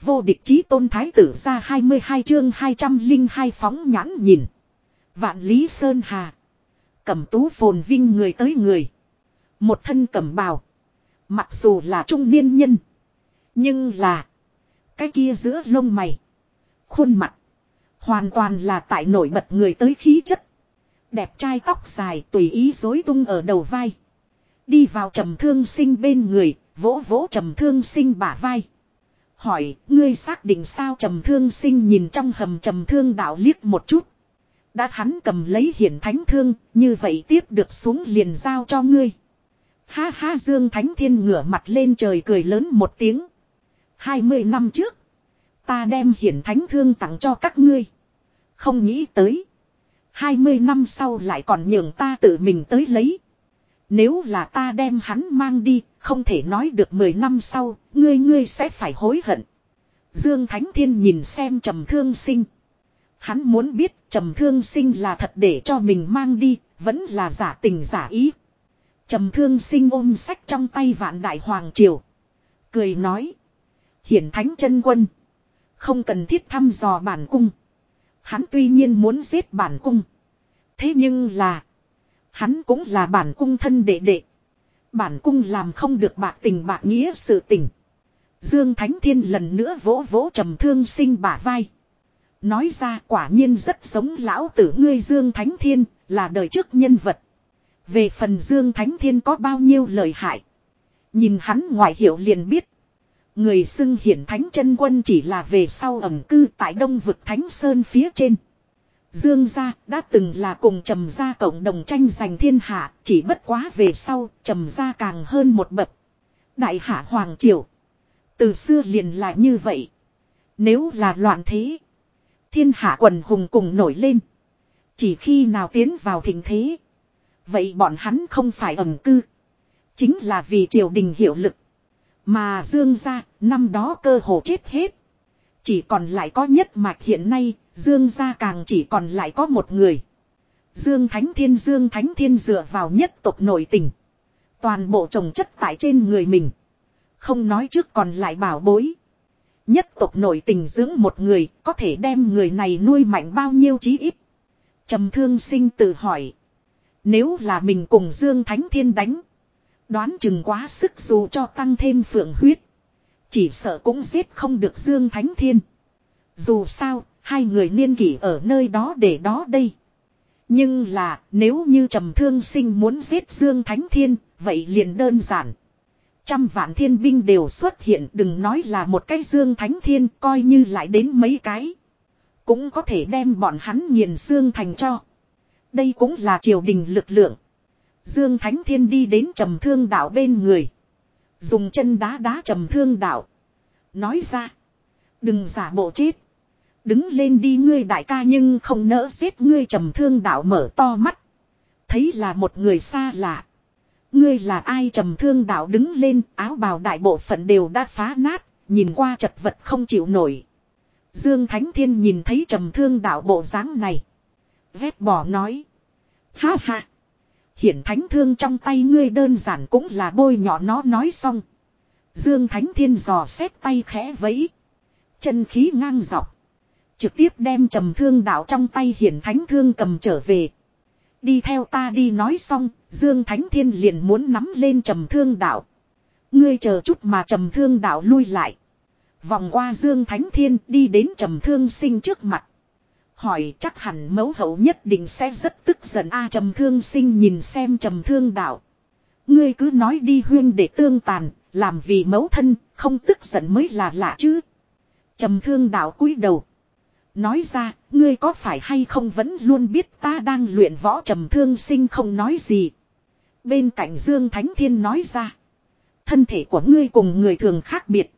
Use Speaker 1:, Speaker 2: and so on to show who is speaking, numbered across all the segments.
Speaker 1: Vô địch chí tôn thái tử ra 22 chương 202 phóng nhãn nhìn. Vạn Lý Sơn Hà. Cẩm tú phồn vinh người tới người. Một thân cẩm bào. Mặc dù là trung niên nhân. Nhưng là. Cái kia giữa lông mày. Khuôn mặt. Hoàn toàn là tại nổi bật người tới khí chất. Đẹp trai tóc dài tùy ý rối tung ở đầu vai. Đi vào trầm thương sinh bên người. Vỗ vỗ trầm thương sinh bả vai. Hỏi, ngươi xác định sao trầm thương sinh nhìn trong hầm trầm thương đạo liếc một chút. Đã hắn cầm lấy hiển thánh thương, như vậy tiếp được xuống liền giao cho ngươi. Ha ha Dương Thánh Thiên ngửa mặt lên trời cười lớn một tiếng. Hai mươi năm trước, ta đem hiển thánh thương tặng cho các ngươi. Không nghĩ tới. Hai mươi năm sau lại còn nhường ta tự mình tới lấy. Nếu là ta đem hắn mang đi, không thể nói được mười năm sau, ngươi ngươi sẽ phải hối hận. Dương Thánh Thiên nhìn xem trầm thương sinh. Hắn muốn biết trầm thương sinh là thật để cho mình mang đi, vẫn là giả tình giả ý. Trầm thương sinh ôm sách trong tay vạn đại hoàng triều. Cười nói. Hiển thánh chân quân. Không cần thiết thăm dò bản cung. Hắn tuy nhiên muốn giết bản cung. Thế nhưng là. Hắn cũng là bản cung thân đệ đệ. Bản cung làm không được bạc tình bạc nghĩa sự tình. Dương Thánh Thiên lần nữa vỗ vỗ trầm thương sinh bả vai. Nói ra quả nhiên rất giống lão tử ngươi Dương Thánh Thiên, là đời trước nhân vật. Về phần Dương Thánh Thiên có bao nhiêu lời hại. Nhìn hắn ngoại hiệu liền biết. Người xưng hiển thánh chân quân chỉ là về sau ẩm cư tại đông vực thánh sơn phía trên. Dương gia đã từng là cùng trầm gia cộng đồng tranh giành thiên hạ, chỉ bất quá về sau, trầm gia càng hơn một bậc. Đại hạ hoàng triều. Từ xưa liền là như vậy. Nếu là loạn thế, thiên hạ quần hùng cùng nổi lên. Chỉ khi nào tiến vào thịnh thế. Vậy bọn hắn không phải ẩn cư. Chính là vì triều đình hiệu lực. Mà Dương gia, năm đó cơ hồ chết hết. Chỉ còn lại có nhất mạch hiện nay, Dương gia càng chỉ còn lại có một người. Dương Thánh Thiên Dương Thánh Thiên dựa vào nhất tộc nội tình. Toàn bộ trồng chất tại trên người mình. Không nói trước còn lại bảo bối. Nhất tộc nội tình dưỡng một người có thể đem người này nuôi mạnh bao nhiêu chí ít. trầm thương sinh tự hỏi. Nếu là mình cùng Dương Thánh Thiên đánh. Đoán chừng quá sức dù cho tăng thêm phượng huyết. Chỉ sợ cũng giết không được Dương Thánh Thiên. Dù sao, hai người niên kỷ ở nơi đó để đó đây. Nhưng là, nếu như trầm thương sinh muốn giết Dương Thánh Thiên, vậy liền đơn giản. Trăm vạn thiên binh đều xuất hiện đừng nói là một cái Dương Thánh Thiên coi như lại đến mấy cái. Cũng có thể đem bọn hắn nghiền xương thành cho. Đây cũng là triều đình lực lượng. Dương Thánh Thiên đi đến trầm thương đạo bên người. Dùng chân đá đá trầm thương đạo. Nói ra. Đừng giả bộ chết. Đứng lên đi ngươi đại ca nhưng không nỡ giết ngươi trầm thương đạo mở to mắt. Thấy là một người xa lạ. Ngươi là ai trầm thương đạo đứng lên, áo bào đại bộ phận đều đã phá nát. Nhìn qua chật vật không chịu nổi. Dương Thánh Thiên nhìn thấy trầm thương đạo bộ dáng này. Vét bỏ nói. Ha ha. Hiển thánh thương trong tay ngươi đơn giản cũng là bôi nhỏ nó nói xong. Dương Thánh Thiên dò xét tay khẽ vẫy. Chân khí ngang dọc. Trực tiếp đem trầm thương đạo trong tay hiển thánh thương cầm trở về. Đi theo ta đi nói xong, Dương Thánh Thiên liền muốn nắm lên trầm thương đạo. Ngươi chờ chút mà trầm thương đạo lui lại. Vòng qua Dương Thánh Thiên đi đến trầm thương sinh trước mặt. Hỏi chắc hẳn mẫu hậu nhất định sẽ rất tức giận a trầm thương sinh nhìn xem trầm thương đạo. Ngươi cứ nói đi huyên để tương tàn, làm vì mẫu thân, không tức giận mới là lạ chứ. Trầm thương đạo cúi đầu. Nói ra, ngươi có phải hay không vẫn luôn biết ta đang luyện võ trầm thương sinh không nói gì. Bên cạnh Dương Thánh Thiên nói ra. Thân thể của ngươi cùng người thường khác biệt.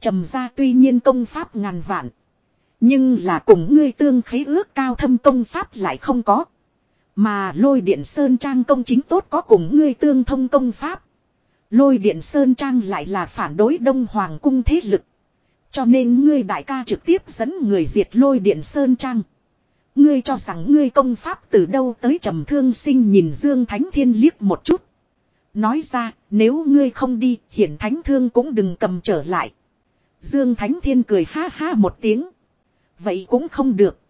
Speaker 1: Trầm ra tuy nhiên công pháp ngàn vạn. Nhưng là cùng ngươi tương khế ước cao thâm công pháp lại không có. Mà lôi điện sơn trang công chính tốt có cùng ngươi tương thông công pháp. Lôi điện sơn trang lại là phản đối đông hoàng cung thế lực. Cho nên ngươi đại ca trực tiếp dẫn người diệt lôi điện sơn trang. Ngươi cho rằng ngươi công pháp từ đâu tới trầm thương sinh nhìn Dương Thánh Thiên liếc một chút. Nói ra, nếu ngươi không đi, hiển Thánh Thương cũng đừng cầm trở lại. Dương Thánh Thiên cười ha ha một tiếng. Vậy cũng không được.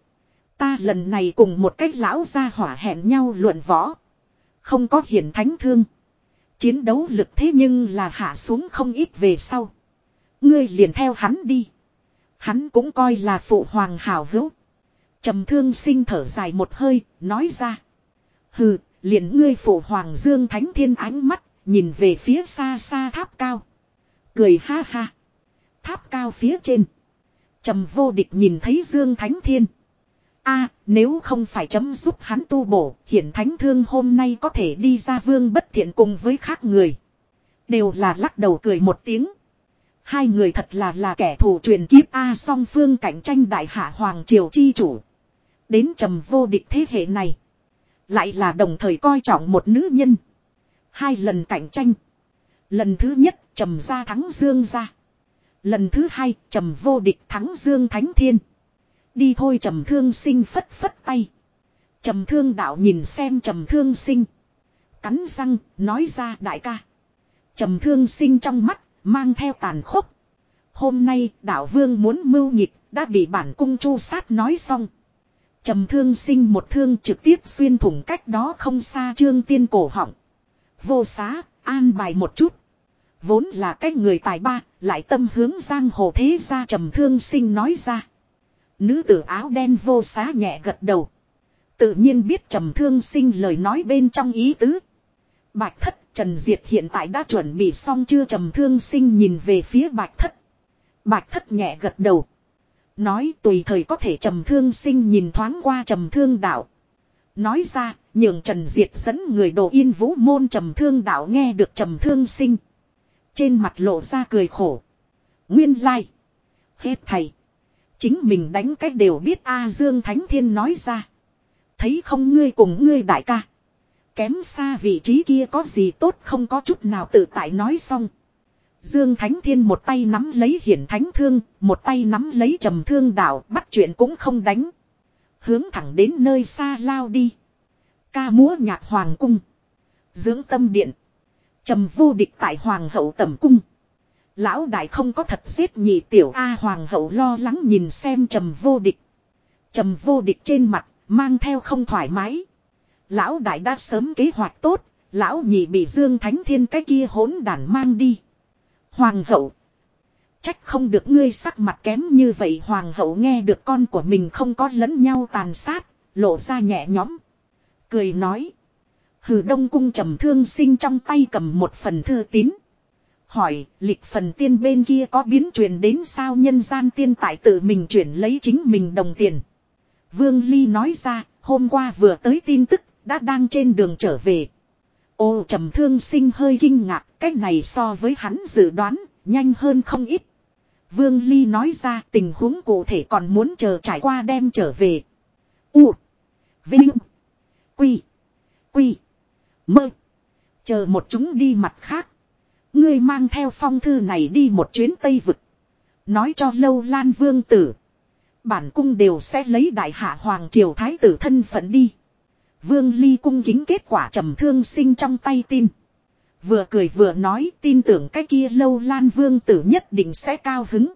Speaker 1: Ta lần này cùng một cách lão gia hỏa hẹn nhau luận võ. Không có hiển thánh thương. Chiến đấu lực thế nhưng là hạ xuống không ít về sau. Ngươi liền theo hắn đi. Hắn cũng coi là phụ hoàng hảo hữu. trầm thương sinh thở dài một hơi, nói ra. Hừ, liền ngươi phụ hoàng dương thánh thiên ánh mắt, nhìn về phía xa xa tháp cao. Cười ha ha. Tháp cao phía trên trầm vô địch nhìn thấy dương thánh thiên. a nếu không phải chấm giúp hắn tu bổ, hiển thánh thương hôm nay có thể đi ra vương bất thiện cùng với khác người. Đều là lắc đầu cười một tiếng. Hai người thật là là kẻ thù truyền kiếp A song phương cạnh tranh đại hạ hoàng triều chi chủ. Đến trầm vô địch thế hệ này. Lại là đồng thời coi trọng một nữ nhân. Hai lần cạnh tranh. Lần thứ nhất trầm gia thắng dương gia. Lần thứ hai trầm vô địch thắng dương thánh thiên. Đi thôi trầm thương sinh phất phất tay. Trầm thương đạo nhìn xem trầm thương sinh. Cắn răng nói ra đại ca. Trầm thương sinh trong mắt mang theo tàn khốc. Hôm nay đạo vương muốn mưu nhịp đã bị bản cung chu sát nói xong. Trầm thương sinh một thương trực tiếp xuyên thủng cách đó không xa trương tiên cổ họng. Vô xá, an bài một chút. Vốn là cái người tài ba, lại tâm hướng giang hồ thế gia trầm thương sinh nói ra. Nữ tử áo đen vô xá nhẹ gật đầu. Tự nhiên biết trầm thương sinh lời nói bên trong ý tứ. Bạch thất Trần Diệt hiện tại đã chuẩn bị xong chưa trầm thương sinh nhìn về phía bạch thất. Bạch thất nhẹ gật đầu. Nói tùy thời có thể trầm thương sinh nhìn thoáng qua trầm thương đạo. Nói ra, nhường Trần Diệt dẫn người đồ yên vũ môn trầm thương đạo nghe được trầm thương sinh. Trên mặt lộ ra cười khổ. Nguyên lai. Hết thầy. Chính mình đánh cách đều biết A Dương Thánh Thiên nói ra. Thấy không ngươi cùng ngươi đại ca. Kém xa vị trí kia có gì tốt không có chút nào tự tại nói xong. Dương Thánh Thiên một tay nắm lấy hiển thánh thương, một tay nắm lấy trầm thương đạo, bắt chuyện cũng không đánh. Hướng thẳng đến nơi xa lao đi. Ca múa nhạc hoàng cung. Dưỡng tâm điện. Trầm vô địch tại hoàng hậu tẩm cung. Lão đại không có thật giết nhị tiểu A hoàng hậu lo lắng nhìn xem trầm vô địch. Trầm vô địch trên mặt, mang theo không thoải mái. Lão đại đã sớm kế hoạch tốt, lão nhị bị Dương Thánh Thiên cái kia hỗn đản mang đi. Hoàng hậu. Trách không được ngươi sắc mặt kém như vậy hoàng hậu nghe được con của mình không có lẫn nhau tàn sát, lộ ra nhẹ nhõm. Cười nói. Hừ đông cung trầm thương sinh trong tay cầm một phần thư tín. Hỏi, lịch phần tiên bên kia có biến truyền đến sao nhân gian tiên tại tự mình chuyển lấy chính mình đồng tiền. Vương Ly nói ra, hôm qua vừa tới tin tức, đã đang trên đường trở về. Ô trầm thương sinh hơi kinh ngạc, cách này so với hắn dự đoán, nhanh hơn không ít. Vương Ly nói ra tình huống cụ thể còn muốn chờ trải qua đem trở về. U. Vinh. Quy. Quy. Mơ. Chờ một chúng đi mặt khác. Ngươi mang theo phong thư này đi một chuyến Tây Vực. Nói cho lâu lan vương tử. Bản cung đều sẽ lấy đại hạ hoàng triều thái tử thân phận đi. Vương Ly cung kính kết quả trầm thương sinh trong tay tin. Vừa cười vừa nói tin tưởng cái kia lâu lan vương tử nhất định sẽ cao hứng.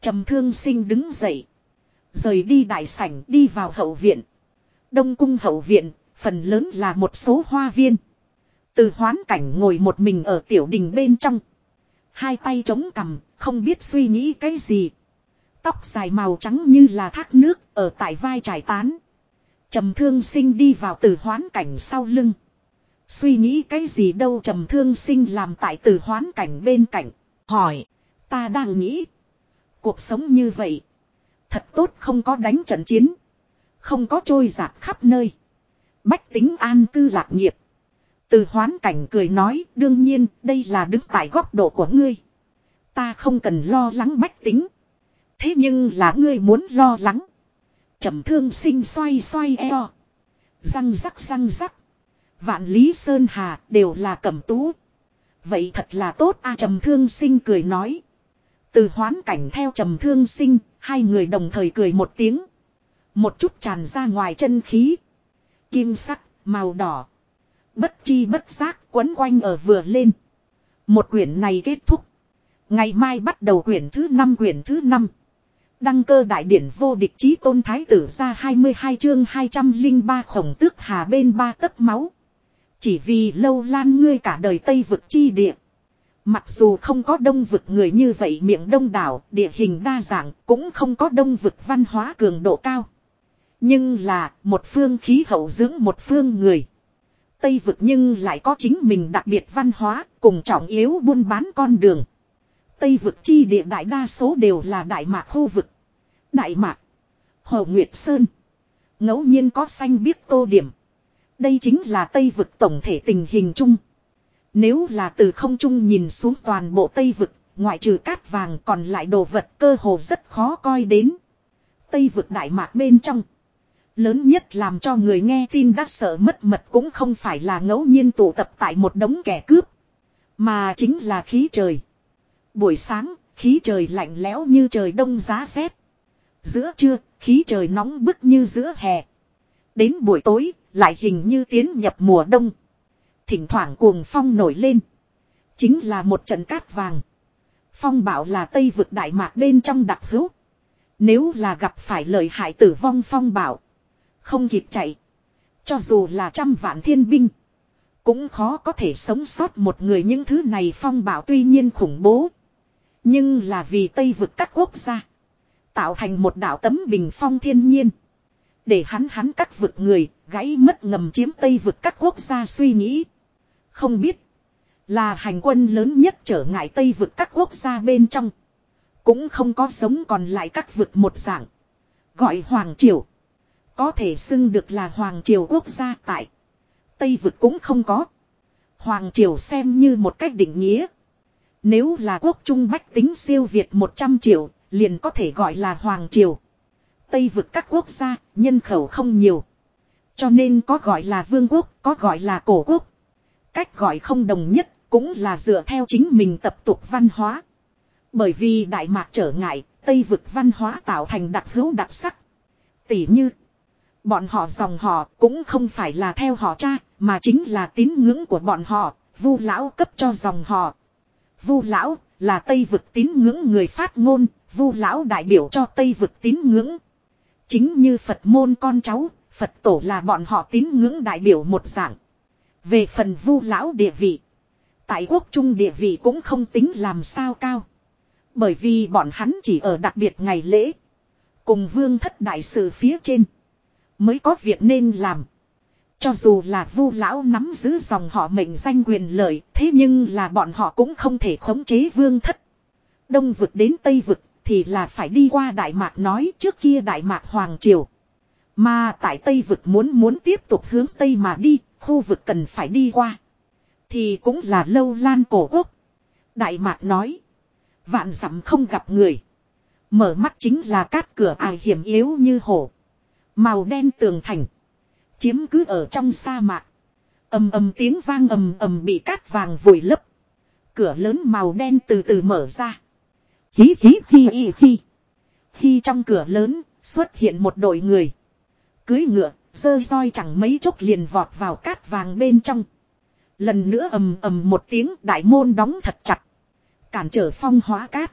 Speaker 1: Trầm thương sinh đứng dậy. Rời đi đại sảnh đi vào hậu viện. Đông cung hậu viện, phần lớn là một số hoa viên. Từ hoán cảnh ngồi một mình ở tiểu đình bên trong. Hai tay chống cằm, không biết suy nghĩ cái gì. Tóc dài màu trắng như là thác nước ở tại vai trải tán. Trầm thương sinh đi vào từ hoán cảnh sau lưng. Suy nghĩ cái gì đâu trầm thương sinh làm tại từ hoán cảnh bên cạnh. Hỏi, ta đang nghĩ. Cuộc sống như vậy. Thật tốt không có đánh trận chiến. Không có trôi giạt khắp nơi. Bách tính an cư lạc nghiệp. Từ hoán cảnh cười nói đương nhiên đây là đứng tại góc độ của ngươi. Ta không cần lo lắng bách tính. Thế nhưng là ngươi muốn lo lắng trầm thương sinh xoay xoay eo. Răng rắc răng rắc. Vạn Lý Sơn Hà đều là cẩm tú. Vậy thật là tốt a trầm thương sinh cười nói. Từ hoán cảnh theo trầm thương sinh, hai người đồng thời cười một tiếng. Một chút tràn ra ngoài chân khí. Kim sắc, màu đỏ. Bất chi bất giác quấn quanh ở vừa lên. Một quyển này kết thúc. Ngày mai bắt đầu quyển thứ 5 quyển thứ 5. Đăng cơ đại điển vô địch chí tôn thái tử ra 22 chương 203 khổng tước hà bên ba tấc máu. Chỉ vì lâu lan ngươi cả đời Tây vực chi địa. Mặc dù không có đông vực người như vậy miệng đông đảo, địa hình đa dạng, cũng không có đông vực văn hóa cường độ cao. Nhưng là, một phương khí hậu dưỡng một phương người. Tây vực nhưng lại có chính mình đặc biệt văn hóa, cùng trọng yếu buôn bán con đường. Tây vực chi địa đại đa số đều là đại mạc khu vực. Đại mạc, Hồ Nguyệt Sơn, ngẫu nhiên có xanh biết tô điểm. Đây chính là Tây vực tổng thể tình hình chung. Nếu là từ không trung nhìn xuống toàn bộ Tây vực, ngoại trừ cát vàng còn lại đồ vật cơ hồ rất khó coi đến. Tây vực đại mạc bên trong. Lớn nhất làm cho người nghe tin đã sợ mất mật cũng không phải là ngẫu nhiên tụ tập tại một đống kẻ cướp. Mà chính là khí trời. Buổi sáng, khí trời lạnh lẽo như trời đông giá rét. Giữa trưa, khí trời nóng bức như giữa hè. Đến buổi tối, lại hình như tiến nhập mùa đông. Thỉnh thoảng cuồng phong nổi lên. Chính là một trận cát vàng. Phong bảo là Tây vực Đại Mạc bên trong đặc hữu. Nếu là gặp phải lợi hại tử vong phong bảo. Không kịp chạy. Cho dù là trăm vạn thiên binh. Cũng khó có thể sống sót một người những thứ này phong bảo tuy nhiên khủng bố. Nhưng là vì Tây vực các quốc gia. Tạo thành một đảo tấm bình phong thiên nhiên. Để hắn hắn các vực người, gãy mất ngầm chiếm Tây vực các quốc gia suy nghĩ. Không biết. Là hành quân lớn nhất trở ngại Tây vực các quốc gia bên trong. Cũng không có sống còn lại các vực một dạng. Gọi Hoàng Triều. Có thể xưng được là Hoàng Triều quốc gia tại. Tây vực cũng không có. Hoàng Triều xem như một cách định nghĩa. Nếu là quốc trung bách tính siêu Việt 100 triệu, liền có thể gọi là Hoàng Triều. Tây vực các quốc gia, nhân khẩu không nhiều. Cho nên có gọi là vương quốc, có gọi là cổ quốc. Cách gọi không đồng nhất, cũng là dựa theo chính mình tập tục văn hóa. Bởi vì Đại Mạc trở ngại, Tây vực văn hóa tạo thành đặc hữu đặc sắc. Tỷ như, bọn họ dòng họ cũng không phải là theo họ cha, mà chính là tín ngưỡng của bọn họ, vu lão cấp cho dòng họ. Vu lão là Tây vực tín ngưỡng người phát ngôn, vu lão đại biểu cho Tây vực tín ngưỡng. Chính như Phật môn con cháu, Phật tổ là bọn họ tín ngưỡng đại biểu một dạng. Về phần vu lão địa vị. Tại quốc trung địa vị cũng không tính làm sao cao. Bởi vì bọn hắn chỉ ở đặc biệt ngày lễ. Cùng vương thất đại sự phía trên. Mới có việc nên làm. Cho dù là vu lão nắm giữ dòng họ mệnh danh quyền lợi. Thế nhưng là bọn họ cũng không thể khống chế vương thất. Đông vực đến Tây vực thì là phải đi qua Đại Mạc nói trước kia Đại Mạc Hoàng Triều. Mà tại Tây vực muốn muốn tiếp tục hướng Tây mà đi, khu vực cần phải đi qua. Thì cũng là lâu lan cổ quốc. Đại Mạc nói. Vạn dặm không gặp người. Mở mắt chính là cát cửa ai hiểm yếu như hổ. Màu đen tường thành. Chiếm cứ ở trong sa mạc. ầm ầm tiếng vang ầm ầm bị cát vàng vùi lấp. Cửa lớn màu đen từ từ mở ra. Hí hí hi hi hi. Khi trong cửa lớn xuất hiện một đội người. Cưới ngựa, dơ roi chẳng mấy chốc liền vọt vào cát vàng bên trong. Lần nữa ầm ầm một tiếng đại môn đóng thật chặt. Cản trở phong hóa cát.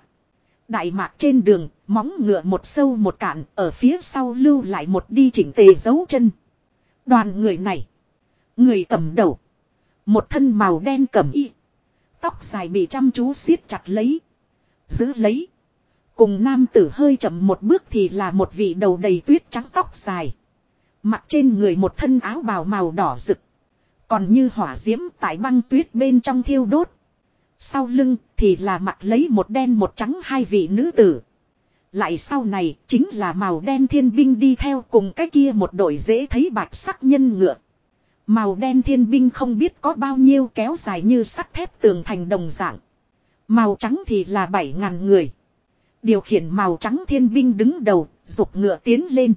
Speaker 1: Đại mạc trên đường, móng ngựa một sâu một cạn, ở phía sau lưu lại một đi chỉnh tề dấu chân. Đoàn người này. Người cầm đầu. Một thân màu đen cầm y. Tóc dài bị chăm chú siết chặt lấy. Giữ lấy. Cùng nam tử hơi chậm một bước thì là một vị đầu đầy tuyết trắng tóc dài. Mặt trên người một thân áo bào màu đỏ rực. Còn như hỏa diễm tại băng tuyết bên trong thiêu đốt. Sau lưng thì là mặt lấy một đen một trắng hai vị nữ tử. Lại sau này chính là màu đen thiên binh đi theo cùng cái kia một đội dễ thấy bạch sắc nhân ngựa. Màu đen thiên binh không biết có bao nhiêu kéo dài như sắt thép tường thành đồng dạng. Màu trắng thì là bảy ngàn người. Điều khiển màu trắng thiên binh đứng đầu, dục ngựa tiến lên.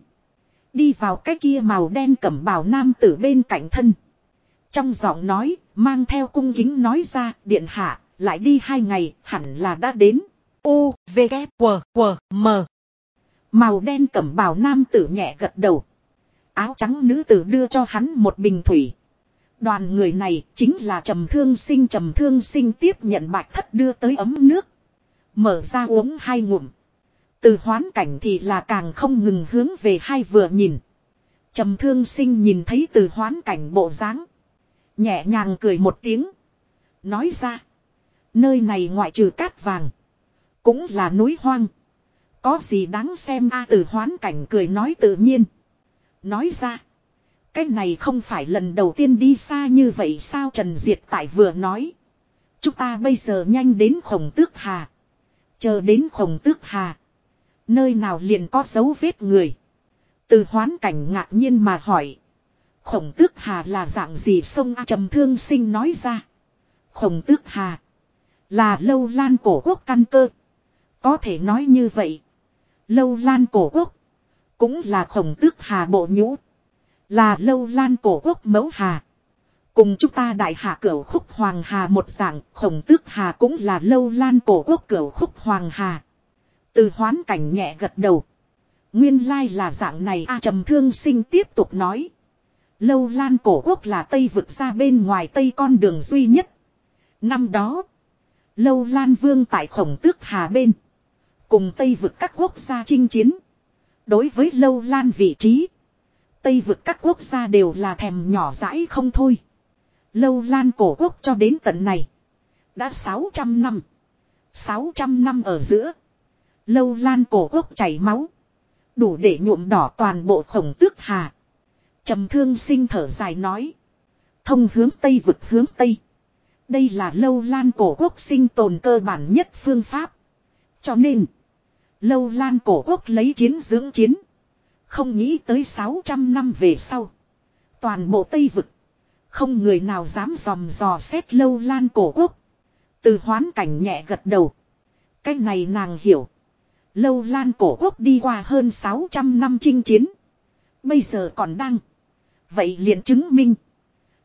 Speaker 1: Đi vào cái kia màu đen cẩm bào nam tử bên cạnh thân. Trong giọng nói, mang theo cung kính nói ra, điện hạ, lại đi hai ngày, hẳn là đã đến. U, V, K, W, W, M. Màu đen cẩm bào nam tử nhẹ gật đầu. Áo trắng nữ tử đưa cho hắn một bình thủy. Đoàn người này chính là trầm thương sinh trầm thương sinh tiếp nhận bạch thất đưa tới ấm nước. Mở ra uống hai ngụm. Từ hoán cảnh thì là càng không ngừng hướng về hai vừa nhìn. trầm thương sinh nhìn thấy từ hoán cảnh bộ dáng Nhẹ nhàng cười một tiếng. Nói ra. Nơi này ngoại trừ cát vàng. Cũng là núi hoang. Có gì đáng xem a từ hoán cảnh cười nói tự nhiên. Nói ra. Cái này không phải lần đầu tiên đi xa như vậy sao Trần Diệt Tại vừa nói. Chúng ta bây giờ nhanh đến khổng tước hà. Chờ đến khổng tước hà. Nơi nào liền có dấu vết người. Từ hoán cảnh ngạc nhiên mà hỏi. Khổng tước hà là dạng gì sông A trầm thương sinh nói ra. Khổng tước hà. Là lâu lan cổ quốc căn cơ. Có thể nói như vậy. Lâu lan cổ quốc. Cũng là khổng tước hà bộ nhũ. Là lâu lan cổ quốc mẫu hà. Cùng chúng ta đại hạ cửu khúc hoàng hà một dạng, khổng tước hà cũng là lâu lan cổ quốc cửu khúc hoàng hà. Từ hoán cảnh nhẹ gật đầu. Nguyên lai là dạng này, a trầm thương sinh tiếp tục nói. Lâu lan cổ quốc là Tây vực ra bên ngoài Tây con đường duy nhất. Năm đó. Lâu lan vương tại khổng tước hà bên. Cùng Tây vực các quốc gia chinh chiến. Đối với lâu lan vị trí. Tây vực các quốc gia đều là thèm nhỏ dãi không thôi. Lâu lan cổ quốc cho đến tận này. Đã 600 năm. 600 năm ở giữa. Lâu lan cổ quốc chảy máu. Đủ để nhuộm đỏ toàn bộ khổng tước hà. trầm thương sinh thở dài nói. Thông hướng Tây vực hướng Tây. Đây là lâu lan cổ quốc sinh tồn cơ bản nhất phương pháp. Cho nên. Lâu lan cổ quốc lấy chiến dưỡng chiến. Không nghĩ tới 600 năm về sau. Toàn bộ Tây vực. Không người nào dám dòm dò xét lâu lan cổ quốc. Từ hoán cảnh nhẹ gật đầu. Cái này nàng hiểu. Lâu lan cổ quốc đi qua hơn 600 năm chinh chiến. Bây giờ còn đang. Vậy liền chứng minh.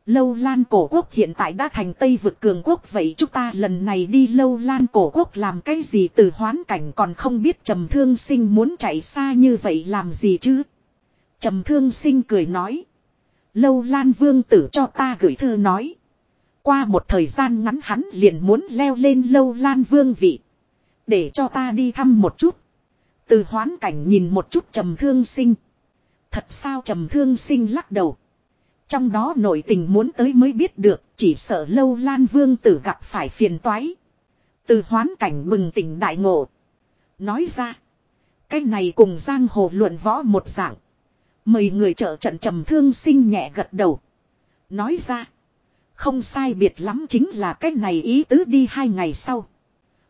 Speaker 1: Lâu Lan cổ quốc hiện tại đã thành Tây vực cường quốc, vậy chúng ta lần này đi Lâu Lan cổ quốc làm cái gì từ hoán cảnh còn không biết trầm thương sinh muốn chạy xa như vậy làm gì chứ. Trầm thương sinh cười nói. Lâu Lan vương tử cho ta gửi thư nói. Qua một thời gian ngắn hắn liền muốn leo lên Lâu Lan vương vị. Để cho ta đi thăm một chút. Từ hoán cảnh nhìn một chút trầm thương sinh. Thật sao trầm thương sinh lắc đầu. Trong đó nội tình muốn tới mới biết được, chỉ sợ lâu lan vương tử gặp phải phiền toái. Từ hoán cảnh bừng tỉnh đại ngộ. Nói ra, cái này cùng giang hồ luận võ một dạng. Mời người trợ trận trầm thương sinh nhẹ gật đầu. Nói ra, không sai biệt lắm chính là cái này ý tứ đi hai ngày sau.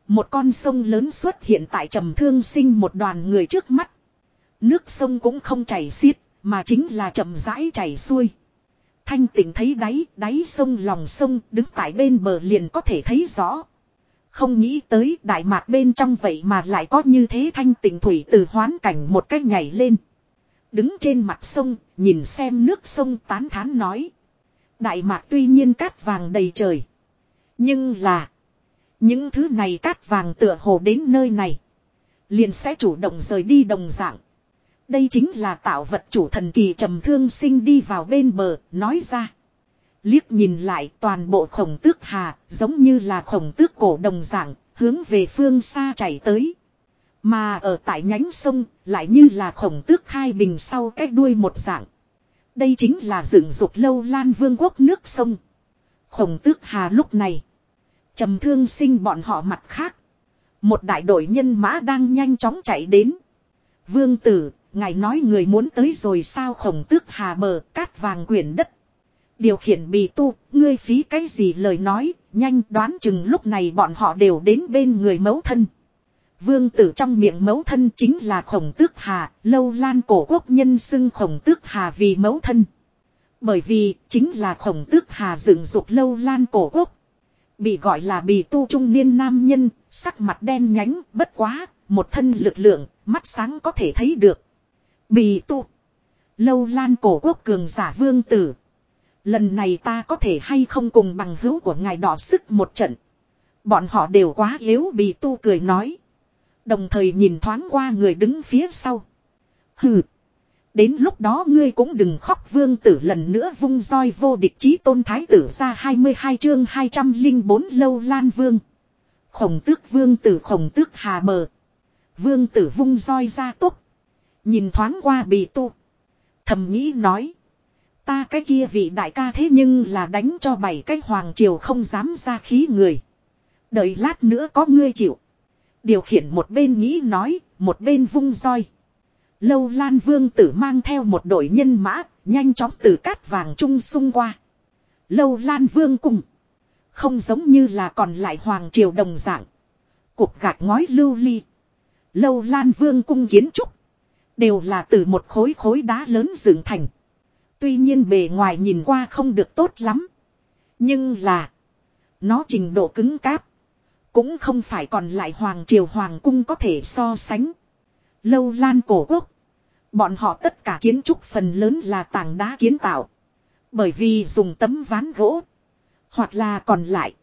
Speaker 1: Một con sông lớn xuất hiện tại trầm thương sinh một đoàn người trước mắt. Nước sông cũng không chảy xiết, mà chính là chậm rãi chảy xuôi. Thanh tỉnh thấy đáy, đáy sông lòng sông, đứng tại bên bờ liền có thể thấy rõ. Không nghĩ tới đại mạc bên trong vậy mà lại có như thế thanh tỉnh thủy từ hoán cảnh một cách nhảy lên. Đứng trên mặt sông, nhìn xem nước sông tán thán nói. Đại mạc tuy nhiên cát vàng đầy trời. Nhưng là, những thứ này cát vàng tựa hồ đến nơi này. Liền sẽ chủ động rời đi đồng dạng. Đây chính là tạo vật chủ thần kỳ trầm thương sinh đi vào bên bờ, nói ra. Liếc nhìn lại toàn bộ khổng tước hà, giống như là khổng tước cổ đồng dạng, hướng về phương xa chảy tới. Mà ở tại nhánh sông, lại như là khổng tước khai bình sau cách đuôi một dạng. Đây chính là dựng dục lâu lan vương quốc nước sông. Khổng tước hà lúc này. trầm thương sinh bọn họ mặt khác. Một đại đội nhân mã đang nhanh chóng chạy đến. Vương tử, Ngài nói người muốn tới rồi sao khổng tước hà bờ cát vàng quyển đất. Điều khiển bì tu, ngươi phí cái gì lời nói, nhanh đoán chừng lúc này bọn họ đều đến bên người mấu thân. Vương tử trong miệng mấu thân chính là khổng tước hà, lâu lan cổ quốc nhân xưng khổng tước hà vì mấu thân. Bởi vì, chính là khổng tước hà dựng dục lâu lan cổ quốc. Bị gọi là bì tu trung niên nam nhân, sắc mặt đen nhánh, bất quá, một thân lực lượng, mắt sáng có thể thấy được. Bì tu. Lâu lan cổ quốc cường giả vương tử. Lần này ta có thể hay không cùng bằng hữu của ngài đỏ sức một trận. Bọn họ đều quá yếu, bì tu cười nói. Đồng thời nhìn thoáng qua người đứng phía sau. Hừ. Đến lúc đó ngươi cũng đừng khóc vương tử lần nữa vung roi vô địch chí tôn thái tử ra 22 chương 204 lâu lan vương. Khổng tước vương tử khổng tước hà bờ. Vương tử vung roi ra tốt. Nhìn thoáng qua bị tu. Thầm nghĩ nói. Ta cái kia vị đại ca thế nhưng là đánh cho bảy cái hoàng triều không dám ra khí người. Đợi lát nữa có ngươi chịu. Điều khiển một bên nghĩ nói, một bên vung roi. Lâu Lan Vương tử mang theo một đội nhân mã, nhanh chóng từ cát vàng trung xung qua. Lâu Lan Vương cùng. Không giống như là còn lại Hoàng Triều đồng dạng. Cuộc gạch ngói lưu ly. Lâu Lan Vương cung kiến trúc. Đều là từ một khối khối đá lớn dựng thành. Tuy nhiên bề ngoài nhìn qua không được tốt lắm. Nhưng là. Nó trình độ cứng cáp. Cũng không phải còn lại Hoàng Triều Hoàng cung có thể so sánh. Lâu Lan cổ quốc. Bọn họ tất cả kiến trúc phần lớn là tảng đá kiến tạo. Bởi vì dùng tấm ván gỗ. Hoặc là còn lại.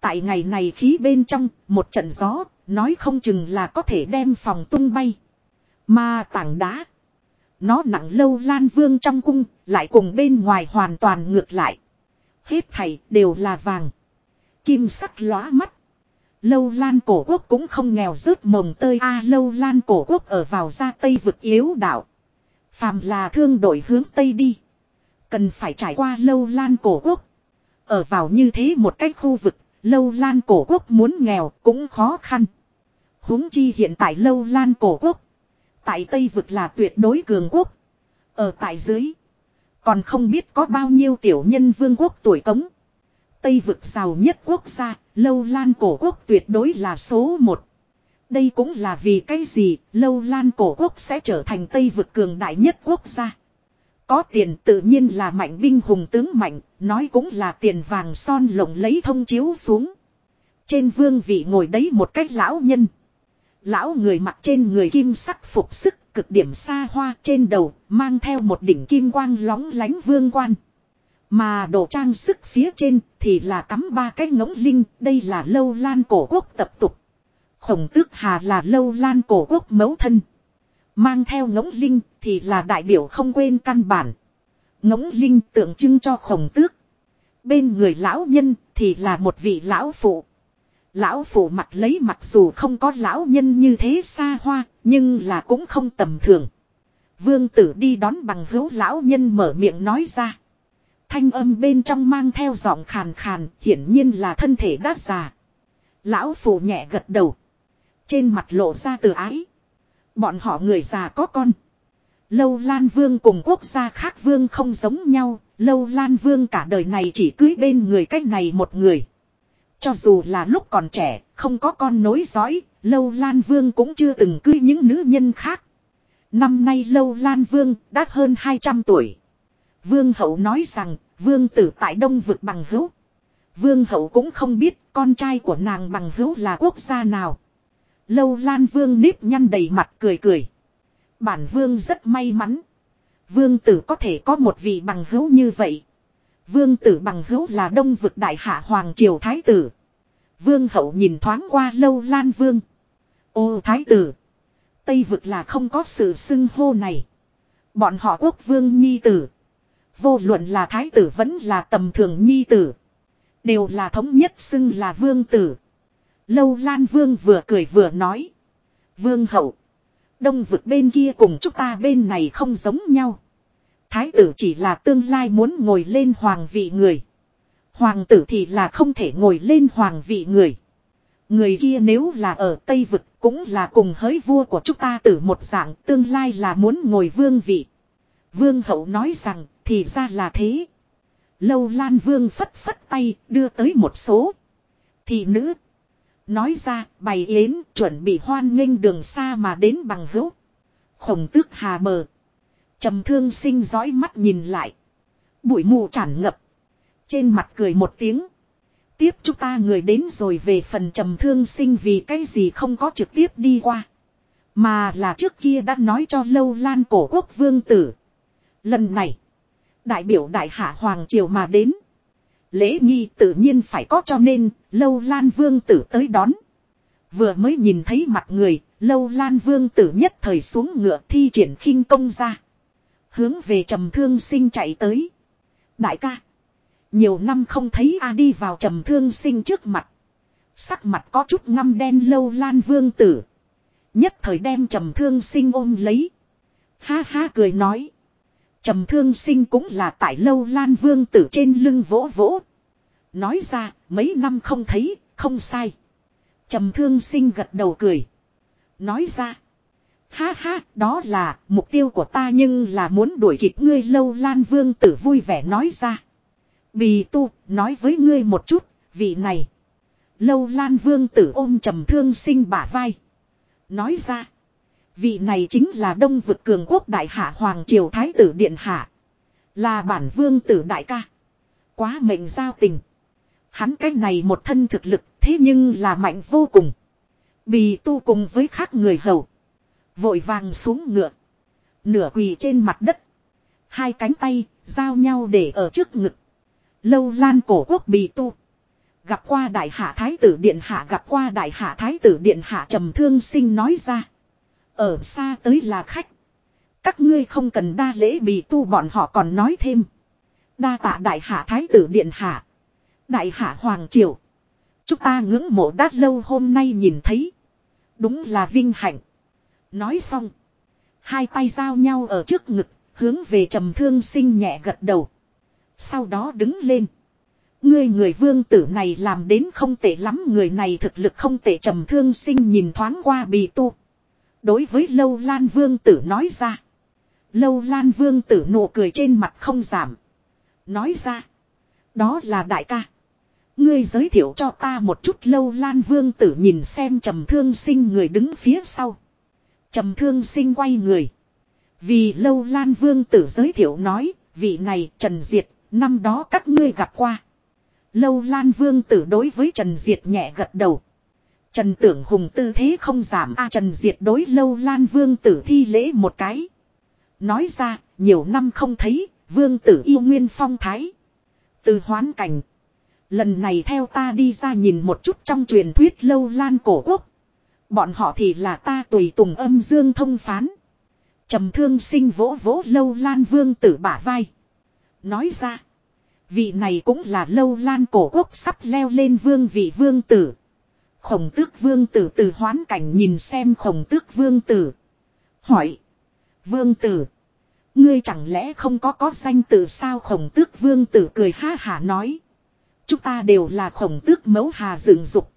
Speaker 1: Tại ngày này khí bên trong, một trận gió, nói không chừng là có thể đem phòng tung bay. Mà tảng đá. Nó nặng lâu lan vương trong cung, lại cùng bên ngoài hoàn toàn ngược lại. Hết thảy đều là vàng. Kim sắc lóa mắt. Lâu lan cổ quốc cũng không nghèo rớt mồng tơi a lâu lan cổ quốc ở vào ra tây vực yếu đảo. Phàm là thương đổi hướng tây đi. Cần phải trải qua lâu lan cổ quốc. Ở vào như thế một cách khu vực, lâu lan cổ quốc muốn nghèo cũng khó khăn. huống chi hiện tại lâu lan cổ quốc. Tại Tây vực là tuyệt đối cường quốc. Ở tại dưới. Còn không biết có bao nhiêu tiểu nhân vương quốc tuổi cống. Tây vực giàu nhất quốc gia, lâu lan cổ quốc tuyệt đối là số một. Đây cũng là vì cái gì, lâu lan cổ quốc sẽ trở thành Tây vực cường đại nhất quốc gia. Có tiền tự nhiên là mạnh binh hùng tướng mạnh, nói cũng là tiền vàng son lộng lấy thông chiếu xuống. Trên vương vị ngồi đấy một cách lão nhân. Lão người mặc trên người kim sắc phục sức cực điểm xa hoa trên đầu, mang theo một đỉnh kim quang lóng lánh vương quan. Mà đồ trang sức phía trên thì là cắm ba cái ngỗng linh, đây là lâu lan cổ quốc tập tục. Khổng tước hà là lâu lan cổ quốc mấu thân. Mang theo ngỗng linh thì là đại biểu không quên căn bản. Ngỗng linh tượng trưng cho khổng tước. Bên người lão nhân thì là một vị lão phụ. Lão phụ mặt lấy mặc dù không có lão nhân như thế xa hoa, nhưng là cũng không tầm thường. Vương tử đi đón bằng hữu lão nhân mở miệng nói ra. Thanh âm bên trong mang theo giọng khàn khàn, hiển nhiên là thân thể đã già. Lão phụ nhẹ gật đầu. Trên mặt lộ ra từ ái. Bọn họ người già có con. Lâu Lan Vương cùng quốc gia khác Vương không giống nhau. Lâu Lan Vương cả đời này chỉ cưới bên người cách này một người. Cho dù là lúc còn trẻ, không có con nối dõi, Lâu Lan Vương cũng chưa từng cưới những nữ nhân khác. Năm nay Lâu Lan Vương đã hơn 200 tuổi. Vương Hậu nói rằng, Vương tử tại Đông vực bằng hữu. Vương Hậu cũng không biết con trai của nàng bằng hữu là quốc gia nào. Lâu Lan Vương nếp nhăn đầy mặt cười cười. Bản Vương rất may mắn. Vương tử có thể có một vị bằng hữu như vậy. Vương tử bằng hữu là đông vực đại hạ Hoàng Triều Thái tử. Vương hậu nhìn thoáng qua Lâu Lan Vương. Ô Thái tử. Tây vực là không có sự xưng hô này. Bọn họ quốc vương nhi tử. Vô luận là thái tử vẫn là tầm thường nhi tử. Đều là thống nhất xưng là vương tử. Lâu Lan Vương vừa cười vừa nói. Vương hậu. Đông vực bên kia cùng chúng ta bên này không giống nhau. Thái tử chỉ là tương lai muốn ngồi lên hoàng vị người. Hoàng tử thì là không thể ngồi lên hoàng vị người. Người kia nếu là ở Tây Vực cũng là cùng hới vua của chúng ta tử một dạng tương lai là muốn ngồi vương vị. Vương hậu nói rằng thì ra là thế. Lâu Lan Vương phất phất tay đưa tới một số. Thị nữ. Nói ra bày yến chuẩn bị hoan nghênh đường xa mà đến bằng hữu. Khổng tước hà mờ trầm thương sinh dõi mắt nhìn lại. Bụi mù tràn ngập. Trên mặt cười một tiếng. Tiếp chúng ta người đến rồi về phần trầm thương sinh vì cái gì không có trực tiếp đi qua. Mà là trước kia đã nói cho lâu lan cổ quốc vương tử. Lần này. Đại biểu đại hạ hoàng triều mà đến. Lễ nghi tự nhiên phải có cho nên, lâu lan vương tử tới đón. Vừa mới nhìn thấy mặt người, lâu lan vương tử nhất thời xuống ngựa thi triển khinh công ra. Hướng về trầm thương sinh chạy tới. Đại ca. Nhiều năm không thấy A đi vào trầm thương sinh trước mặt. Sắc mặt có chút ngăm đen lâu lan vương tử. Nhất thời đem trầm thương sinh ôm lấy. Ha ha cười nói. Trầm thương sinh cũng là tại lâu lan vương tử trên lưng vỗ vỗ. Nói ra, mấy năm không thấy, không sai. Trầm thương sinh gật đầu cười. Nói ra. Ha ha, đó là mục tiêu của ta nhưng là muốn đuổi kịp ngươi lâu lan vương tử vui vẻ nói ra. Bì tu, nói với ngươi một chút, vị này. Lâu lan vương tử ôm trầm thương sinh bả vai. Nói ra. Vị này chính là đông vực cường quốc đại hạ hoàng triều thái tử điện hạ. Là bản vương tử đại ca. Quá mệnh giao tình. Hắn cái này một thân thực lực thế nhưng là mạnh vô cùng. Bì tu cùng với khác người hầu. Vội vàng xuống ngựa. Nửa quỳ trên mặt đất. Hai cánh tay giao nhau để ở trước ngực. Lâu lan cổ quốc bị tu. Gặp qua đại hạ thái tử điện hạ, gặp qua đại hạ thái tử điện hạ trầm thương sinh nói ra. Ở xa tới là khách. Các ngươi không cần đa lễ bị tu, bọn họ còn nói thêm. Đa tạ đại hạ thái tử điện hạ. Đại hạ hoàng triều. Chúng ta ngưỡng mộ đát lâu hôm nay nhìn thấy. Đúng là vinh hạnh. Nói xong. Hai tay giao nhau ở trước ngực. Hướng về trầm thương sinh nhẹ gật đầu. Sau đó đứng lên. Ngươi người vương tử này làm đến không tệ lắm, người này thực lực không tệ, trầm thương sinh nhìn thoáng qua bì tu. Đối với lâu lan vương tử nói ra. Lâu lan vương tử nụ cười trên mặt không giảm. Nói ra. Đó là đại ca. Ngươi giới thiệu cho ta một chút, lâu lan vương tử nhìn xem trầm thương sinh người đứng phía sau. Trầm thương sinh quay người. Vì lâu lan vương tử giới thiệu nói, vị này Trần Diệt, năm đó các ngươi gặp qua. Lâu lan vương tử đối với Trần Diệt nhẹ gật đầu. Trần tưởng hùng tư thế không giảm a Trần Diệt đối lâu lan vương tử thi lễ một cái. Nói ra, nhiều năm không thấy, vương tử yêu nguyên phong thái. Từ hoán cảnh. Lần này theo ta đi ra nhìn một chút trong truyền thuyết lâu lan cổ quốc. Bọn họ thì là ta tùy tùng âm dương thông phán. trầm thương sinh vỗ vỗ lâu lan vương tử bả vai. Nói ra. Vị này cũng là lâu lan cổ quốc sắp leo lên vương vị vương tử. Khổng tước vương tử từ hoán cảnh nhìn xem khổng tước vương tử. Hỏi. Vương tử. Ngươi chẳng lẽ không có có danh tử sao khổng tước vương tử cười ha hả nói. Chúng ta đều là khổng tước mẫu hà dựng dục.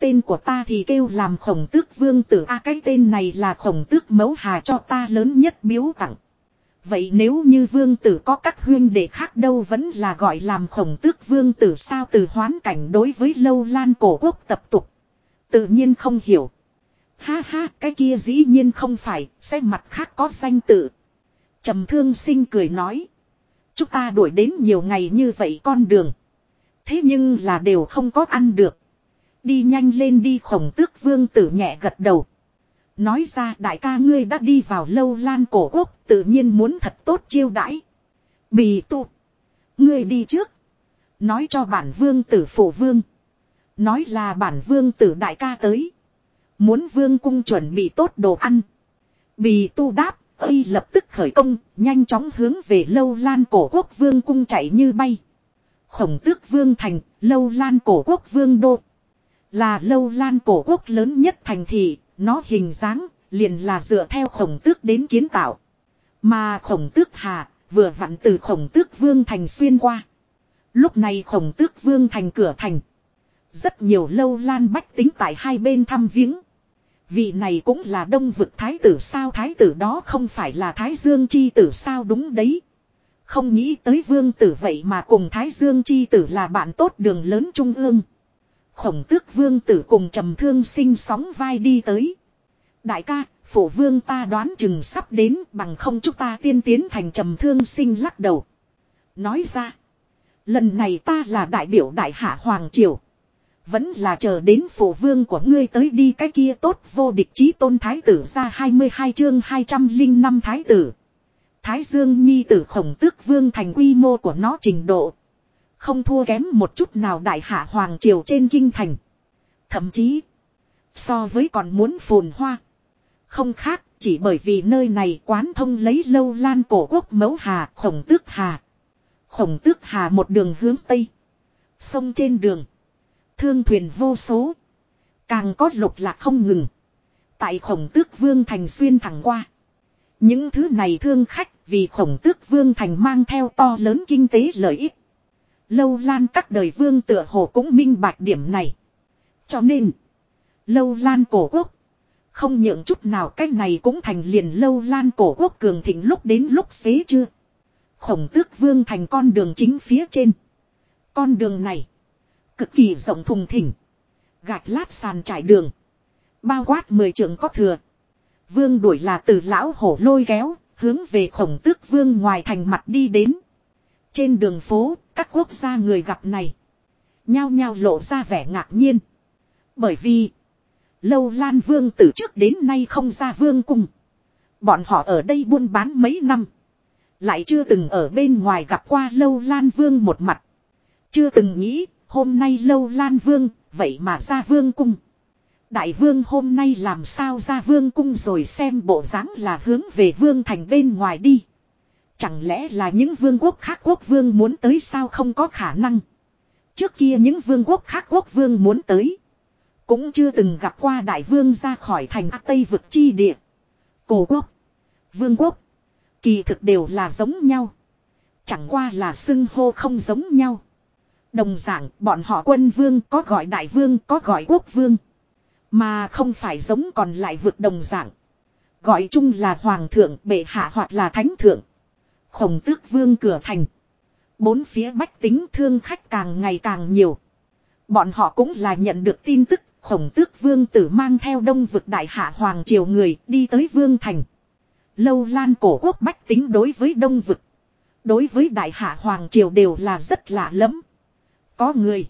Speaker 1: Tên của ta thì kêu làm khổng tước vương tử a cái tên này là khổng tước mẫu hà cho ta lớn nhất biếu tặng. Vậy nếu như vương tử có các huyên đệ khác đâu vẫn là gọi làm khổng tước vương tử sao từ hoán cảnh đối với lâu lan cổ quốc tập tục. Tự nhiên không hiểu. Ha ha cái kia dĩ nhiên không phải, sẽ mặt khác có danh tự. trầm thương sinh cười nói. Chúng ta đuổi đến nhiều ngày như vậy con đường. Thế nhưng là đều không có ăn được. Đi nhanh lên đi khổng tước vương tử nhẹ gật đầu. Nói ra đại ca ngươi đã đi vào lâu lan cổ quốc tự nhiên muốn thật tốt chiêu đãi. Bì tu. Ngươi đi trước. Nói cho bản vương tử phổ vương. Nói là bản vương tử đại ca tới. Muốn vương cung chuẩn bị tốt đồ ăn. Bì tu đáp, y lập tức khởi công, nhanh chóng hướng về lâu lan cổ quốc vương cung chạy như bay. Khổng tước vương thành, lâu lan cổ quốc vương đô. Là lâu lan cổ quốc lớn nhất thành thị, nó hình dáng, liền là dựa theo khổng tước đến kiến tạo. Mà khổng tước hà, vừa vặn từ khổng tước vương thành xuyên qua. Lúc này khổng tước vương thành cửa thành. Rất nhiều lâu lan bách tính tại hai bên thăm viếng. Vị này cũng là đông vực thái tử sao thái tử đó không phải là thái dương chi tử sao đúng đấy. Không nghĩ tới vương tử vậy mà cùng thái dương chi tử là bạn tốt đường lớn trung ương. Khổng tước vương tử cùng trầm thương sinh sóng vai đi tới. Đại ca, phổ vương ta đoán chừng sắp đến bằng không chúng ta tiên tiến thành trầm thương sinh lắc đầu. Nói ra, lần này ta là đại biểu đại hạ Hoàng Triều. Vẫn là chờ đến phổ vương của ngươi tới đi cái kia tốt vô địch chí tôn thái tử ra 22 chương 205 thái tử. Thái Dương Nhi tử khổng tước vương thành quy mô của nó trình độ. Không thua kém một chút nào đại hạ hoàng triều trên kinh thành. Thậm chí. So với còn muốn phồn hoa. Không khác, chỉ bởi vì nơi này quán thông lấy lâu lan cổ quốc mẫu hà, khổng tước hà. Khổng tước hà một đường hướng tây. Sông trên đường. Thương thuyền vô số. Càng có lục lạc không ngừng. Tại khổng tước vương thành xuyên thẳng qua. Những thứ này thương khách vì khổng tước vương thành mang theo to lớn kinh tế lợi ích. Lâu lan các đời vương tựa hồ cũng minh bạch điểm này. Cho nên, lâu lan cổ quốc, không nhượng chút nào cách này cũng thành liền lâu lan cổ quốc cường thịnh lúc đến lúc xế chưa. Khổng tước vương thành con đường chính phía trên. Con đường này, cực kỳ rộng thùng thỉnh. Gạch lát sàn trải đường. Bao quát mười trường có thừa. Vương đuổi là từ lão hổ lôi kéo, hướng về khổng tước vương ngoài thành mặt đi đến. Trên đường phố, các quốc gia người gặp này. Nhao nhao lộ ra vẻ ngạc nhiên. Bởi vì, lâu lan vương từ trước đến nay không ra vương cung. Bọn họ ở đây buôn bán mấy năm. Lại chưa từng ở bên ngoài gặp qua lâu lan vương một mặt. Chưa từng nghĩ, hôm nay lâu lan vương, vậy mà ra vương cung. Đại vương hôm nay làm sao ra vương cung rồi xem bộ dáng là hướng về vương thành bên ngoài đi. Chẳng lẽ là những vương quốc khác quốc vương muốn tới sao không có khả năng. Trước kia những vương quốc khác quốc vương muốn tới. Cũng chưa từng gặp qua đại vương ra khỏi thành Tây vực chi địa. Cổ quốc. Vương quốc. Kỳ thực đều là giống nhau. Chẳng qua là xưng hô không giống nhau. Đồng dạng, bọn họ quân vương có gọi đại vương, có gọi quốc vương. Mà không phải giống còn lại vực đồng dạng. Gọi chung là hoàng thượng, bệ hạ hoặc là thánh thượng. Khổng tước vương cửa thành. Bốn phía bách tính thương khách càng ngày càng nhiều. Bọn họ cũng là nhận được tin tức, khổng tước vương tử mang theo đông vực đại hạ hoàng triều người đi tới vương thành. Lâu lan cổ quốc bách tính đối với đông vực. Đối với đại hạ hoàng triều đều là rất lạ lẫm. Có người.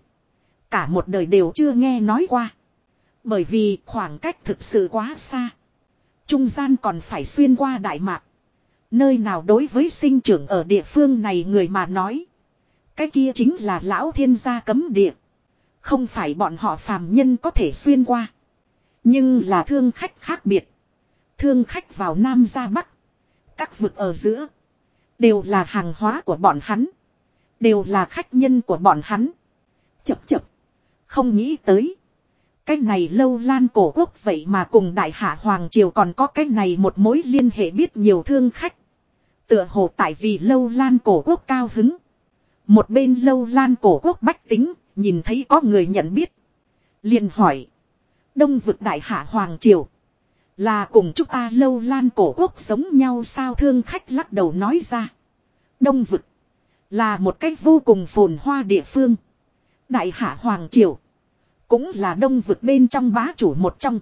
Speaker 1: Cả một đời đều chưa nghe nói qua. Bởi vì khoảng cách thực sự quá xa. Trung gian còn phải xuyên qua Đại Mạc. Nơi nào đối với sinh trưởng ở địa phương này người mà nói. Cái kia chính là lão thiên gia cấm địa. Không phải bọn họ phàm nhân có thể xuyên qua. Nhưng là thương khách khác biệt. Thương khách vào Nam ra Bắc. Các vực ở giữa. Đều là hàng hóa của bọn hắn. Đều là khách nhân của bọn hắn. Chập chập. Không nghĩ tới. Cái này lâu lan cổ quốc vậy mà cùng đại hạ Hoàng Triều còn có cái này một mối liên hệ biết nhiều thương khách. Tựa hồ tại vì lâu lan cổ quốc cao hứng. Một bên lâu lan cổ quốc bách tính, nhìn thấy có người nhận biết. liền hỏi. Đông vực đại hạ Hoàng Triều. Là cùng chúng ta lâu lan cổ quốc giống nhau sao thương khách lắc đầu nói ra. Đông vực. Là một cách vô cùng phồn hoa địa phương. Đại hạ Hoàng Triều. Cũng là đông vực bên trong bá chủ một trong.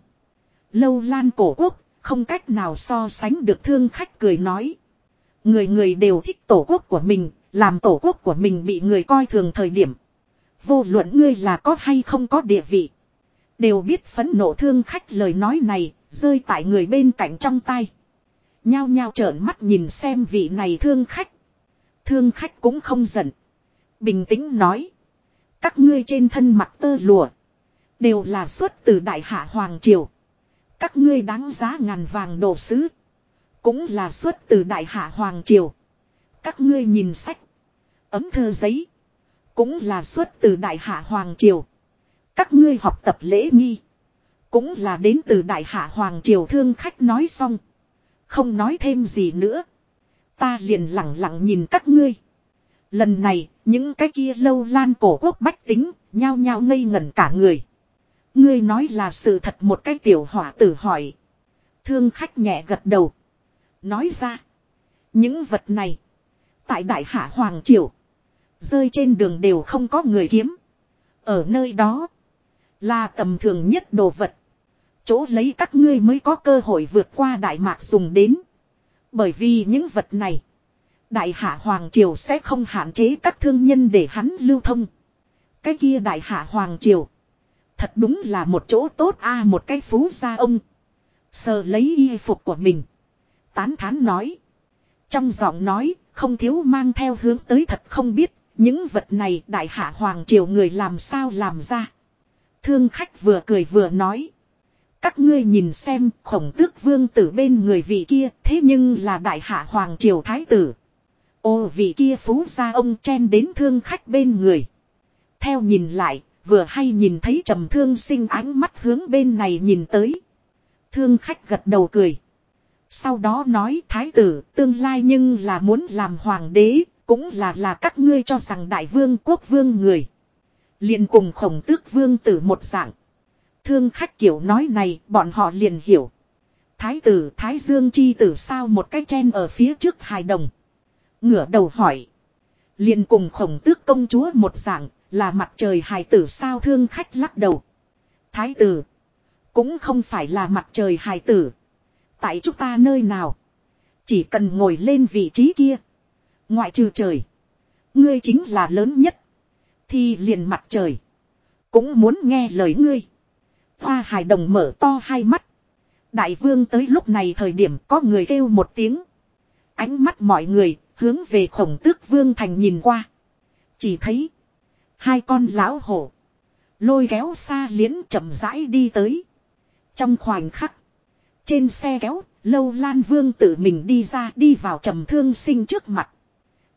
Speaker 1: Lâu lan cổ quốc, không cách nào so sánh được thương khách cười nói. Người người đều thích tổ quốc của mình, làm tổ quốc của mình bị người coi thường thời điểm. Vô luận ngươi là có hay không có địa vị. Đều biết phấn nộ thương khách lời nói này, rơi tại người bên cạnh trong tay. Nhao nhao trợn mắt nhìn xem vị này thương khách. Thương khách cũng không giận. Bình tĩnh nói. Các ngươi trên thân mặt tơ lụa. Đều là xuất từ đại hạ Hoàng Triều. Các ngươi đáng giá ngàn vàng đồ sứ. Cũng là xuất từ đại hạ Hoàng Triều. Các ngươi nhìn sách. Ấm thơ giấy. Cũng là xuất từ đại hạ Hoàng Triều. Các ngươi học tập lễ nghi. Cũng là đến từ đại hạ Hoàng Triều thương khách nói xong. Không nói thêm gì nữa. Ta liền lặng lặng nhìn các ngươi. Lần này, những cái kia lâu lan cổ quốc bách tính, nhao nhao ngây ngẩn cả người. Ngươi nói là sự thật một cái tiểu hỏa tử hỏi. Thương khách nhẹ gật đầu. Nói ra. Những vật này. Tại đại hạ Hoàng Triều. Rơi trên đường đều không có người kiếm. Ở nơi đó. Là tầm thường nhất đồ vật. Chỗ lấy các ngươi mới có cơ hội vượt qua Đại Mạc dùng đến. Bởi vì những vật này. Đại hạ Hoàng Triều sẽ không hạn chế các thương nhân để hắn lưu thông. Cái kia Đại hạ Hoàng Triều. Thật đúng là một chỗ tốt a à, một cái phú gia ông. Sờ lấy y phục của mình. Tán thán nói. Trong giọng nói, không thiếu mang theo hướng tới thật không biết, những vật này đại hạ hoàng triều người làm sao làm ra. Thương khách vừa cười vừa nói. Các ngươi nhìn xem khổng tước vương tử bên người vị kia thế nhưng là đại hạ hoàng triều thái tử. Ô vị kia phú gia ông chen đến thương khách bên người. Theo nhìn lại, vừa hay nhìn thấy trầm thương sinh ánh mắt hướng bên này nhìn tới. Thương khách gật đầu cười. Sau đó nói thái tử tương lai nhưng là muốn làm hoàng đế, cũng là là các ngươi cho rằng đại vương quốc vương người. liền cùng khổng tước vương tử một dạng. Thương khách kiểu nói này bọn họ liền hiểu. Thái tử Thái Dương chi tử sao một cái chen ở phía trước hài đồng. Ngửa đầu hỏi. liền cùng khổng tước công chúa một dạng là mặt trời hài tử sao thương khách lắc đầu. Thái tử. Cũng không phải là mặt trời hài tử. Tại chúng ta nơi nào. Chỉ cần ngồi lên vị trí kia. Ngoại trừ trời. Ngươi chính là lớn nhất. Thì liền mặt trời. Cũng muốn nghe lời ngươi. Hoa hài đồng mở to hai mắt. Đại vương tới lúc này thời điểm có người kêu một tiếng. Ánh mắt mọi người hướng về khổng tước vương thành nhìn qua. Chỉ thấy. Hai con lão hổ. Lôi kéo xa liễn chậm rãi đi tới. Trong khoảnh khắc. Trên xe kéo, lâu lan vương tự mình đi ra đi vào trầm thương sinh trước mặt.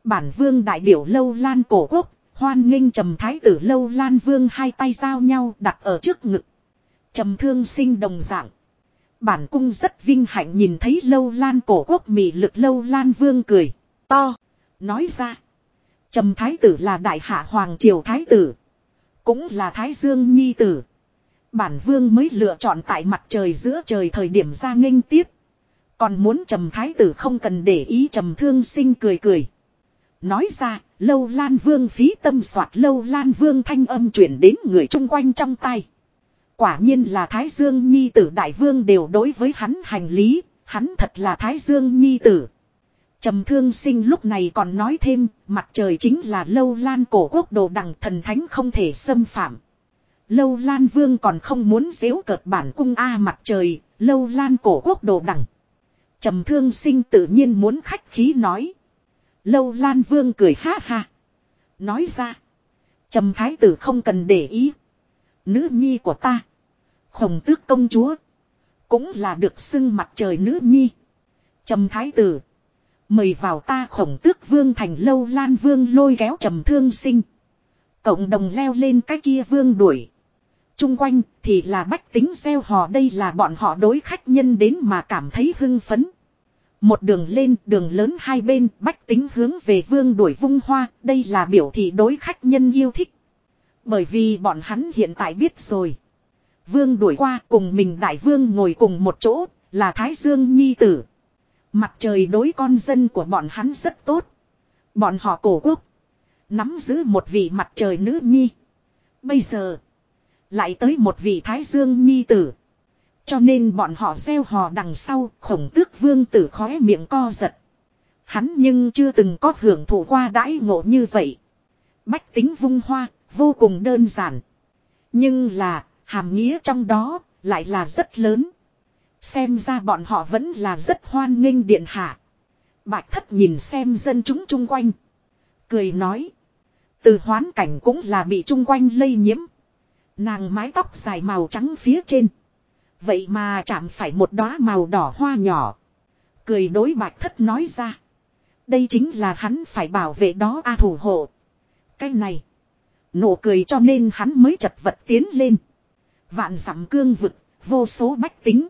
Speaker 1: Bản vương đại biểu lâu lan cổ quốc, hoan nghênh trầm thái tử lâu lan vương hai tay giao nhau đặt ở trước ngực. Trầm thương sinh đồng dạng. Bản cung rất vinh hạnh nhìn thấy lâu lan cổ quốc mị lực lâu lan vương cười. To. Nói ra. Trầm thái tử là đại hạ hoàng triều thái tử. Cũng là thái dương nhi tử. Bản vương mới lựa chọn tại mặt trời giữa trời thời điểm ra nghênh tiếp. Còn muốn trầm thái tử không cần để ý trầm thương sinh cười cười. Nói ra, lâu lan vương phí tâm soạt lâu lan vương thanh âm chuyển đến người chung quanh trong tay. Quả nhiên là Thái Dương Nhi tử đại vương đều đối với hắn hành lý, hắn thật là Thái Dương Nhi tử. Trầm thương sinh lúc này còn nói thêm, mặt trời chính là lâu lan cổ quốc đồ đằng thần thánh không thể xâm phạm. Lâu lan vương còn không muốn xếu cợt bản cung A mặt trời, lâu lan cổ quốc đồ đẳng. Trầm thương sinh tự nhiên muốn khách khí nói. Lâu lan vương cười ha ha. Nói ra. Trầm thái tử không cần để ý. Nữ nhi của ta. Khổng tước công chúa. Cũng là được xưng mặt trời nữ nhi. Trầm thái tử. Mời vào ta khổng tước vương thành lâu lan vương lôi kéo trầm thương sinh. Cộng đồng leo lên cái kia vương đuổi chung quanh, thì là bách tính gieo hò đây là bọn họ đối khách nhân đến mà cảm thấy hưng phấn. Một đường lên, đường lớn hai bên, bách tính hướng về vương đuổi vung hoa đây là biểu thị đối khách nhân yêu thích. Bởi vì bọn hắn hiện tại biết rồi. Vương đuổi qua, cùng mình đại vương ngồi cùng một chỗ, là Thái Dương Nhi Tử. Mặt trời đối con dân của bọn hắn rất tốt. Bọn họ cổ quốc. Nắm giữ một vị mặt trời nữ nhi. Bây giờ. Lại tới một vị Thái Dương Nhi Tử. Cho nên bọn họ gieo hò đằng sau khổng tước vương tử khóe miệng co giật. Hắn nhưng chưa từng có hưởng thụ qua đãi ngộ như vậy. Bách tính vung hoa, vô cùng đơn giản. Nhưng là, hàm nghĩa trong đó, lại là rất lớn. Xem ra bọn họ vẫn là rất hoan nghênh điện hạ. Bạch thất nhìn xem dân chúng chung quanh. Cười nói. Từ hoán cảnh cũng là bị chung quanh lây nhiễm. Nàng mái tóc dài màu trắng phía trên. Vậy mà chạm phải một đóa màu đỏ hoa nhỏ. Cười đối bạch thất nói ra. Đây chính là hắn phải bảo vệ đó a thủ hộ. Cái này. Nụ cười cho nên hắn mới chật vật tiến lên. Vạn dặm cương vực, vô số bách tính.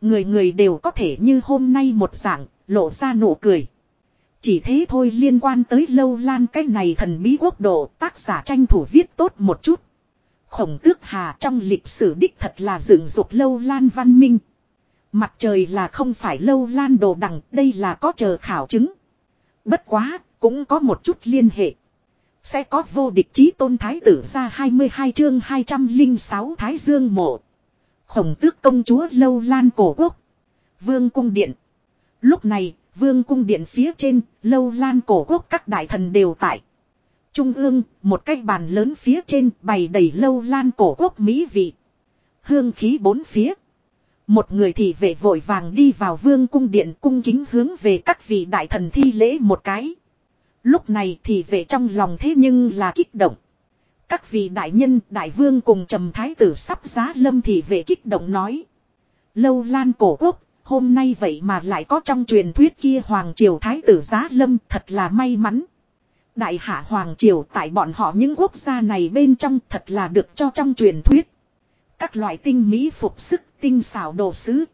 Speaker 1: Người người đều có thể như hôm nay một dạng, lộ ra nụ cười. Chỉ thế thôi liên quan tới lâu lan cái này thần bí quốc độ tác giả tranh thủ viết tốt một chút. Khổng tước hà trong lịch sử đích thật là dựng dục lâu lan văn minh. Mặt trời là không phải lâu lan đồ đằng, đây là có chờ khảo chứng. Bất quá, cũng có một chút liên hệ. Sẽ có vô địch chí tôn thái tử ra 22 chương 206 thái dương mộ. Khổng tước công chúa lâu lan cổ quốc. Vương cung điện. Lúc này, vương cung điện phía trên, lâu lan cổ quốc các đại thần đều tại. Trung ương, một cái bàn lớn phía trên bày đầy lâu lan cổ quốc mỹ vị. Hương khí bốn phía. Một người thị vệ vội vàng đi vào vương cung điện cung kính hướng về các vị đại thần thi lễ một cái. Lúc này thì vệ trong lòng thế nhưng là kích động. Các vị đại nhân đại vương cùng trầm thái tử sắp giá lâm thì vệ kích động nói. Lâu lan cổ quốc, hôm nay vậy mà lại có trong truyền thuyết kia hoàng triều thái tử giá lâm thật là may mắn. Đại hạ Hoàng Triều tại bọn họ những quốc gia này bên trong thật là được cho trong truyền thuyết. Các loại tinh mỹ phục sức tinh xảo đồ sứ.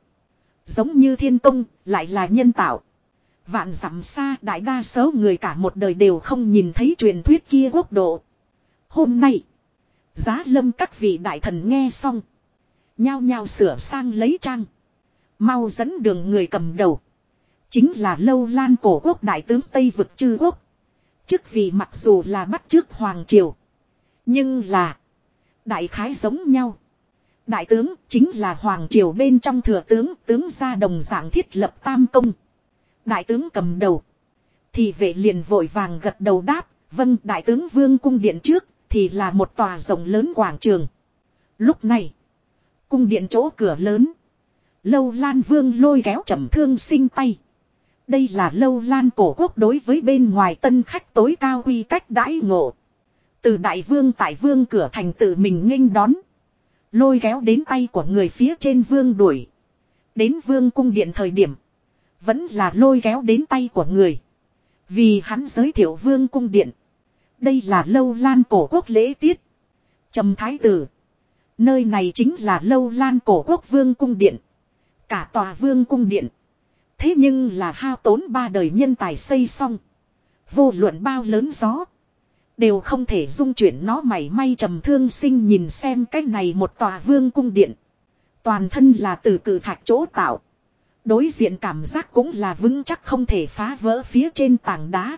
Speaker 1: Giống như thiên công, lại là nhân tạo. Vạn dặm xa đại đa số người cả một đời đều không nhìn thấy truyền thuyết kia quốc độ. Hôm nay, giá lâm các vị đại thần nghe xong. Nhao nhao sửa sang lấy trang. Mau dẫn đường người cầm đầu. Chính là lâu lan cổ quốc đại tướng Tây vực chư quốc. Chức vì mặc dù là bắt trước Hoàng Triều. Nhưng là. Đại khái giống nhau. Đại tướng chính là Hoàng Triều bên trong thừa tướng tướng gia đồng dạng thiết lập tam công. Đại tướng cầm đầu. Thì vệ liền vội vàng gật đầu đáp. Vâng đại tướng vương cung điện trước thì là một tòa rộng lớn quảng trường. Lúc này. Cung điện chỗ cửa lớn. Lâu Lan Vương lôi kéo trầm thương sinh tay. Đây là lâu lan cổ quốc đối với bên ngoài tân khách tối cao quy cách đãi ngộ. Từ đại vương tại vương cửa thành tự mình nghênh đón. Lôi kéo đến tay của người phía trên vương đuổi. Đến vương cung điện thời điểm. Vẫn là lôi kéo đến tay của người. Vì hắn giới thiệu vương cung điện. Đây là lâu lan cổ quốc lễ tiết. Trầm thái tử. Nơi này chính là lâu lan cổ quốc vương cung điện. Cả tòa vương cung điện. Thế nhưng là hao tốn ba đời nhân tài xây xong. Vô luận bao lớn gió. Đều không thể dung chuyển nó mảy may trầm thương sinh nhìn xem cái này một tòa vương cung điện. Toàn thân là từ cử thạch chỗ tạo. Đối diện cảm giác cũng là vững chắc không thể phá vỡ phía trên tảng đá.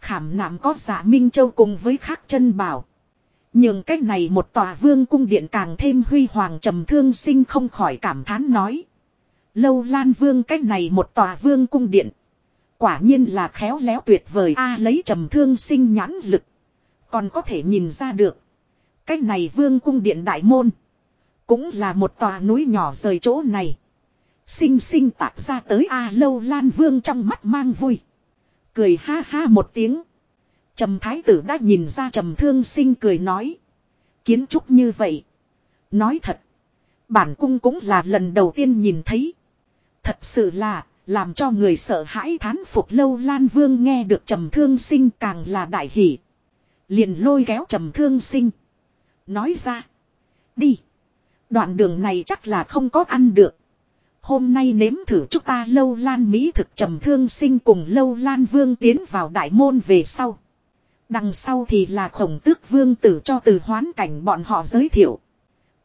Speaker 1: Khảm nạm có giả Minh Châu cùng với khắc chân bảo. Nhưng cách này một tòa vương cung điện càng thêm huy hoàng trầm thương sinh không khỏi cảm thán nói. Lâu Lan Vương cách này một tòa vương cung điện. Quả nhiên là khéo léo tuyệt vời a lấy trầm thương sinh nhãn lực. Còn có thể nhìn ra được. Cách này vương cung điện đại môn. Cũng là một tòa núi nhỏ rời chỗ này. Sinh sinh tạc ra tới a lâu lan vương trong mắt mang vui. Cười ha ha một tiếng. Trầm thái tử đã nhìn ra trầm thương sinh cười nói. Kiến trúc như vậy. Nói thật. Bản cung cũng là lần đầu tiên nhìn thấy. Thật sự là, làm cho người sợ hãi thán phục lâu Lan Vương nghe được trầm thương sinh càng là đại hỷ. Liền lôi kéo trầm thương sinh. Nói ra. Đi. Đoạn đường này chắc là không có ăn được. Hôm nay nếm thử chúng ta lâu lan mỹ thực trầm thương sinh cùng lâu lan vương tiến vào đại môn về sau. Đằng sau thì là khổng tước vương tử cho từ hoán cảnh bọn họ giới thiệu.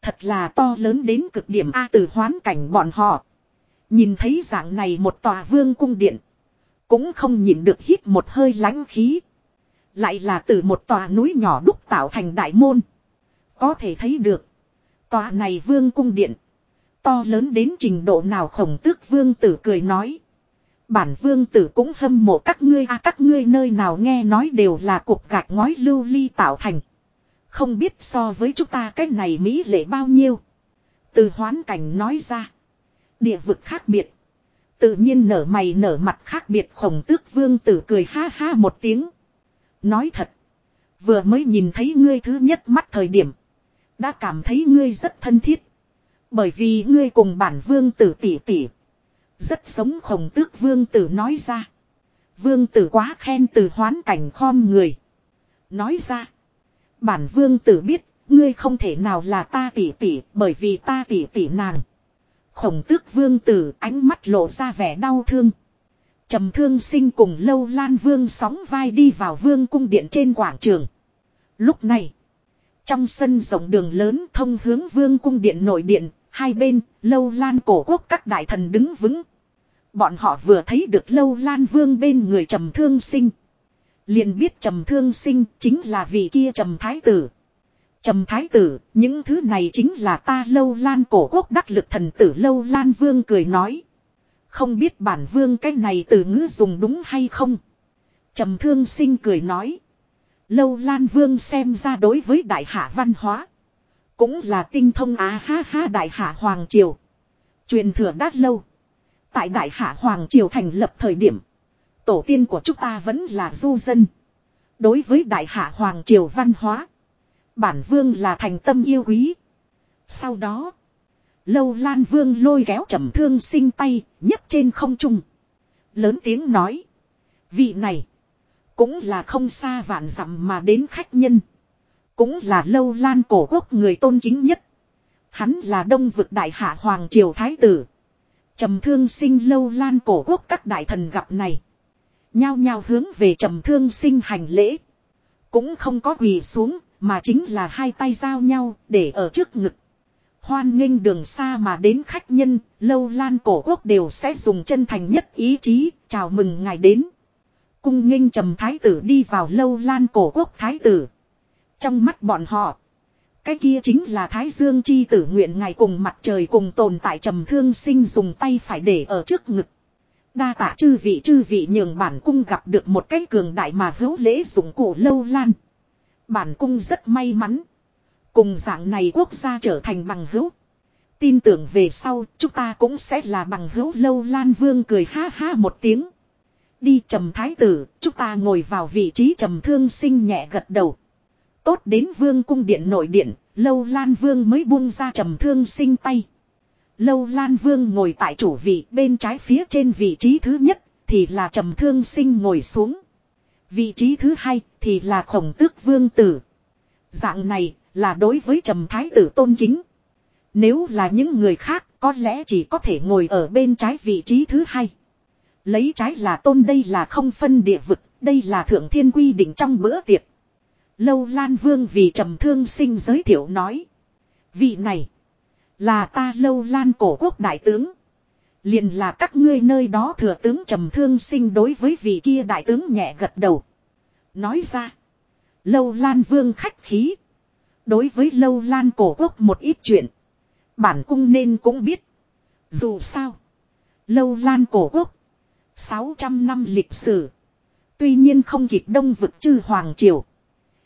Speaker 1: Thật là to lớn đến cực điểm A từ hoán cảnh bọn họ. Nhìn thấy dạng này một tòa vương cung điện. Cũng không nhìn được hít một hơi lánh khí. Lại là từ một tòa núi nhỏ đúc tạo thành đại môn. Có thể thấy được. Tòa này vương cung điện. To lớn đến trình độ nào khổng tước vương tử cười nói. Bản vương tử cũng hâm mộ các ngươi a các ngươi nơi nào nghe nói đều là cục gạch ngói lưu ly tạo thành. Không biết so với chúng ta cái này mỹ lệ bao nhiêu. Từ hoán cảnh nói ra. Địa vực khác biệt. Tự nhiên nở mày nở mặt khác biệt khổng tước vương tử cười ha ha một tiếng. Nói thật. Vừa mới nhìn thấy ngươi thứ nhất mắt thời điểm. Đã cảm thấy ngươi rất thân thiết. Bởi vì ngươi cùng bản vương tử tỷ tỷ. Rất sống khổng tước vương tử nói ra. Vương tử quá khen từ hoán cảnh khom người. Nói ra. Bản vương tử biết, ngươi không thể nào là ta tỷ tỷ, bởi vì ta tỷ tỷ nàng. Khổng tước vương tử ánh mắt lộ ra vẻ đau thương. trầm thương sinh cùng lâu lan vương sóng vai đi vào vương cung điện trên quảng trường. Lúc này, trong sân rộng đường lớn thông hướng vương cung điện nội điện, hai bên, lâu lan cổ quốc các đại thần đứng vững. Bọn họ vừa thấy được lâu lan vương bên người trầm thương sinh. liền biết trầm thương sinh chính là vị kia trầm thái tử. Trầm thái tử, những thứ này chính là ta lâu lan cổ quốc đắc lực thần tử lâu lan vương cười nói. Không biết bản vương cái này từ ngữ dùng đúng hay không. Trầm thương sinh cười nói. Lâu lan vương xem ra đối với đại hạ văn hóa. Cũng là tinh thông á ha ha đại hạ hoàng triều. Truyền thừa đát lâu. Tại đại hạ hoàng triều thành lập thời điểm. Tổ tiên của chúng ta vẫn là du dân. Đối với đại hạ hoàng triều văn hóa Bản vương là thành tâm yêu quý. Sau đó. Lâu lan vương lôi kéo trầm thương sinh tay, nhấc trên không trung. Lớn tiếng nói. Vị này. Cũng là không xa vạn dặm mà đến khách nhân. Cũng là lâu lan cổ quốc người tôn kính nhất. Hắn là đông vực đại hạ hoàng triều thái tử. trầm thương sinh lâu lan cổ quốc các đại thần gặp này. Nhao nhao hướng về trầm thương sinh hành lễ. Cũng không có quỳ xuống mà chính là hai tay giao nhau để ở trước ngực. Hoan nghênh đường xa mà đến khách nhân, lâu lan cổ quốc đều sẽ dùng chân thành nhất ý chí, chào mừng ngài đến. Cung nghênh trầm thái tử đi vào lâu lan cổ quốc thái tử. Trong mắt bọn họ, cái kia chính là Thái Dương chi tử nguyện ngài cùng mặt trời cùng tồn tại trầm thương sinh dùng tay phải để ở trước ngực. Đa tạ chư vị chư vị nhường bản cung gặp được một cái cường đại mà hữu lễ dụng cổ lâu lan. Bản cung rất may mắn. Cùng dạng này quốc gia trở thành bằng hữu. Tin tưởng về sau chúng ta cũng sẽ là bằng hữu lâu lan vương cười ha ha một tiếng. Đi trầm thái tử, chúng ta ngồi vào vị trí trầm thương sinh nhẹ gật đầu. Tốt đến vương cung điện nội điện, lâu lan vương mới buông ra trầm thương sinh tay. Lâu lan vương ngồi tại chủ vị bên trái phía trên vị trí thứ nhất, thì là trầm thương sinh ngồi xuống. Vị trí thứ hai thì là khổng tước vương tử. Dạng này là đối với trầm thái tử tôn kính. Nếu là những người khác có lẽ chỉ có thể ngồi ở bên trái vị trí thứ hai. Lấy trái là tôn đây là không phân địa vực, đây là thượng thiên quy định trong bữa tiệc. Lâu Lan Vương vì trầm thương sinh giới thiệu nói. Vị này là ta Lâu Lan cổ quốc đại tướng. liền là các ngươi nơi đó thừa tướng trầm thương sinh đối với vị kia đại tướng nhẹ gật đầu. Nói ra. Lâu Lan Vương khách khí. Đối với Lâu Lan cổ quốc một ít chuyện. Bản cung nên cũng biết. Dù sao. Lâu Lan cổ quốc. 600 năm lịch sử. Tuy nhiên không kịp đông vực chư Hoàng Triều.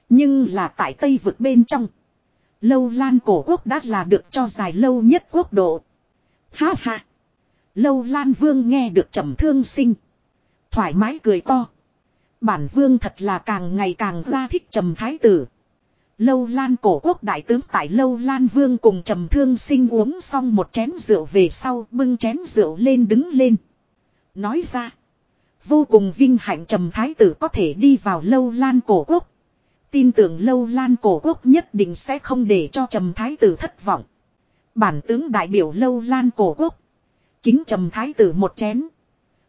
Speaker 1: Nhưng là tại Tây vực bên trong. Lâu Lan cổ quốc đã là được cho dài lâu nhất quốc độ. Ha ha. Lâu Lan Vương nghe được trầm thương sinh. Thoải mái cười to. Bản Vương thật là càng ngày càng ra thích trầm thái tử. Lâu Lan cổ quốc đại tướng tại Lâu Lan Vương cùng trầm thương sinh uống xong một chén rượu về sau bưng chén rượu lên đứng lên. Nói ra. Vô cùng vinh hạnh trầm thái tử có thể đi vào Lâu Lan cổ quốc. Tin tưởng Lâu Lan cổ quốc nhất định sẽ không để cho trầm thái tử thất vọng. Bản tướng đại biểu Lâu Lan cổ quốc. Kính trầm thái tử một chén.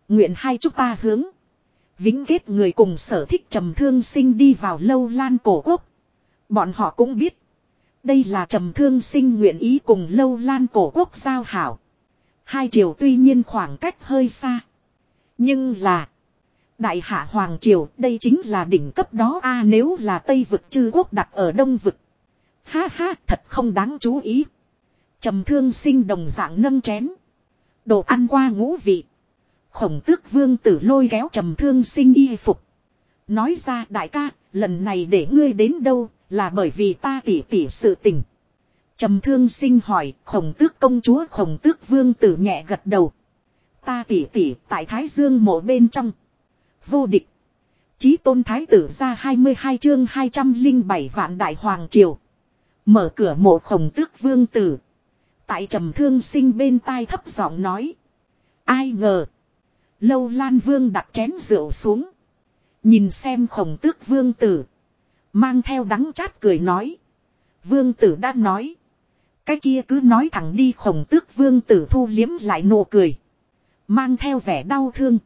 Speaker 1: Nguyện hai chúng ta hướng. Vĩnh kết người cùng sở thích trầm thương sinh đi vào Lâu Lan cổ quốc. Bọn họ cũng biết. Đây là trầm thương sinh nguyện ý cùng lâu lan cổ quốc giao hảo. Hai triều tuy nhiên khoảng cách hơi xa. Nhưng là. Đại hạ Hoàng Triều, đây chính là đỉnh cấp đó a, nếu là Tây vực chư quốc đặt ở Đông vực. Ha ha, thật không đáng chú ý. trầm thương sinh đồng dạng nâng chén. Đồ ăn qua ngũ vị. Khổng tước vương tử lôi kéo trầm thương sinh y phục. Nói ra đại ca, lần này để ngươi đến đâu, là bởi vì ta tỉ tỉ sự tình. trầm thương sinh hỏi, khổng tước công chúa khổng tước vương tử nhẹ gật đầu. Ta tỉ tỉ tại Thái Dương mộ bên trong. Vô địch. Chí tôn thái tử ra 22 chương 207 vạn đại hoàng triều. Mở cửa mộ khổng tước vương tử. Tại trầm thương sinh bên tai thấp giọng nói. Ai ngờ. Lâu lan vương đặt chén rượu xuống. Nhìn xem khổng tước vương tử. Mang theo đắng chát cười nói. Vương tử đã nói. Cái kia cứ nói thẳng đi khổng tước vương tử thu liếm lại nụ cười. Mang theo vẻ đau thương.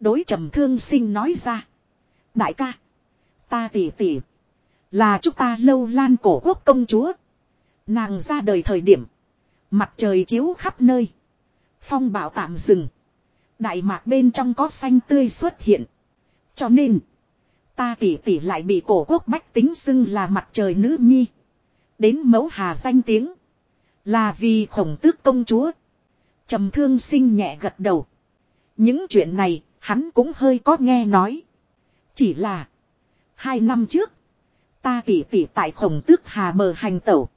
Speaker 1: Đối trầm thương sinh nói ra. Đại ca. Ta tỉ tỉ. Là chúng ta lâu lan cổ quốc công chúa. Nàng ra đời thời điểm. Mặt trời chiếu khắp nơi. Phong bảo tạm dừng. Đại mạc bên trong có xanh tươi xuất hiện. Cho nên. Ta tỉ tỉ lại bị cổ quốc bách tính xưng là mặt trời nữ nhi. Đến mẫu hà danh tiếng. Là vì khổng tước công chúa. trầm thương sinh nhẹ gật đầu. Những chuyện này, hắn cũng hơi có nghe nói. Chỉ là. Hai năm trước. Ta tỉ tỉ tại khổng tước hà mờ hành tẩu.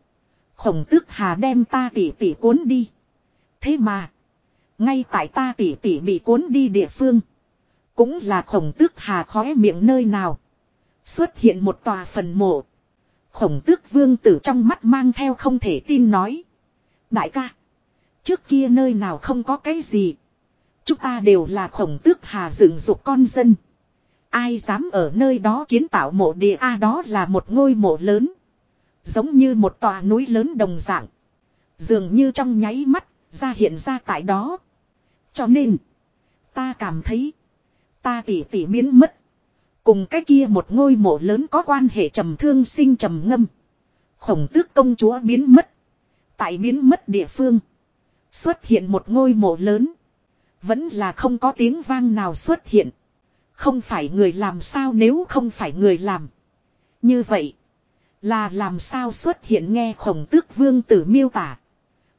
Speaker 1: Khổng tước hà đem ta tỉ tỉ cuốn đi. Thế mà. Ngay tại ta tỉ tỉ bị cuốn đi địa phương. Cũng là khổng tước hà khóe miệng nơi nào. Xuất hiện một tòa phần mộ. Khổng tước vương tử trong mắt mang theo không thể tin nói. Đại ca. Trước kia nơi nào không có cái gì. Chúng ta đều là khổng tước hà dựng dục con dân. Ai dám ở nơi đó kiến tạo mộ địa A đó là một ngôi mộ lớn. Giống như một tòa núi lớn đồng dạng. Dường như trong nháy mắt, ra hiện ra tại đó. Cho nên, ta cảm thấy, ta tỉ tỉ biến mất. Cùng cái kia một ngôi mộ lớn có quan hệ trầm thương sinh trầm ngâm. Khổng tước công chúa biến mất. Tại biến mất địa phương. Xuất hiện một ngôi mộ lớn. Vẫn là không có tiếng vang nào xuất hiện. Không phải người làm sao nếu không phải người làm. Như vậy. Là làm sao xuất hiện nghe khổng tước vương tử miêu tả.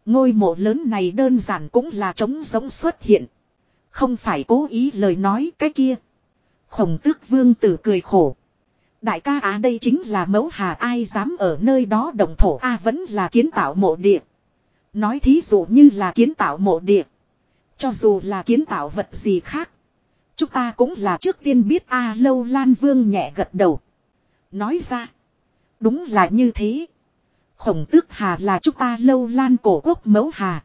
Speaker 1: Ngôi mộ lớn này đơn giản cũng là trống giống xuất hiện. Không phải cố ý lời nói cái kia. Khổng tước vương tử cười khổ. Đại ca á đây chính là mẫu hà, ai dám ở nơi đó đồng thổ A, vẫn là kiến tạo mộ địa. Nói thí dụ như là kiến tạo mộ địa. Cho dù là kiến tạo vật gì khác. Chúng ta cũng là trước tiên biết A, lâu lan vương nhẹ gật đầu. Nói ra. Đúng là như thế. Khổng tước hà là chúng ta lâu lan cổ quốc mẫu hà.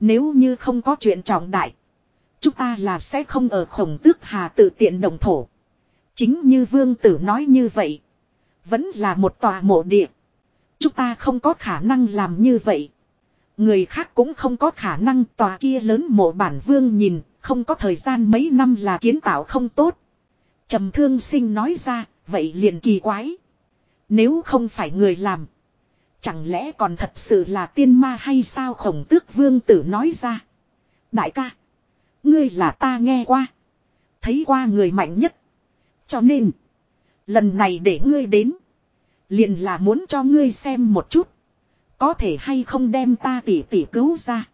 Speaker 1: Nếu như không có chuyện trọng đại. Chúng ta là sẽ không ở khổng tước hà tự tiện đồng thổ. Chính như vương tử nói như vậy. Vẫn là một tòa mộ địa. Chúng ta không có khả năng làm như vậy. Người khác cũng không có khả năng tòa kia lớn mộ bản vương nhìn, không có thời gian mấy năm là kiến tạo không tốt. trầm thương sinh nói ra, vậy liền kỳ quái. Nếu không phải người làm. Chẳng lẽ còn thật sự là tiên ma hay sao khổng tước vương tử nói ra. Đại ca. Ngươi là ta nghe qua. Thấy qua người mạnh nhất. Cho nên. Lần này để ngươi đến. Liền là muốn cho ngươi xem một chút. Có thể hay không đem ta tỉ tỉ cứu ra.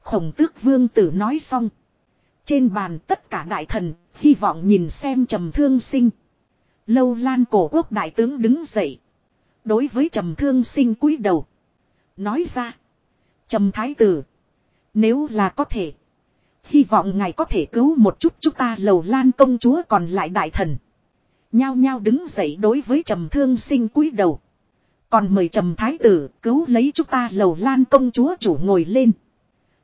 Speaker 1: Khổng tước vương tử nói xong. Trên bàn tất cả đại thần. Hy vọng nhìn xem trầm thương sinh. Lâu lan cổ quốc đại tướng đứng dậy. Đối với trầm thương sinh cúi đầu. Nói ra. Trầm thái tử. Nếu là có thể. Hy vọng ngài có thể cứu một chút chúng ta lầu lan công chúa còn lại đại thần. Nhao nhao đứng dậy đối với trầm thương sinh cúi đầu. Còn mời trầm thái tử cứu lấy chúng ta lầu lan công chúa chủ ngồi lên.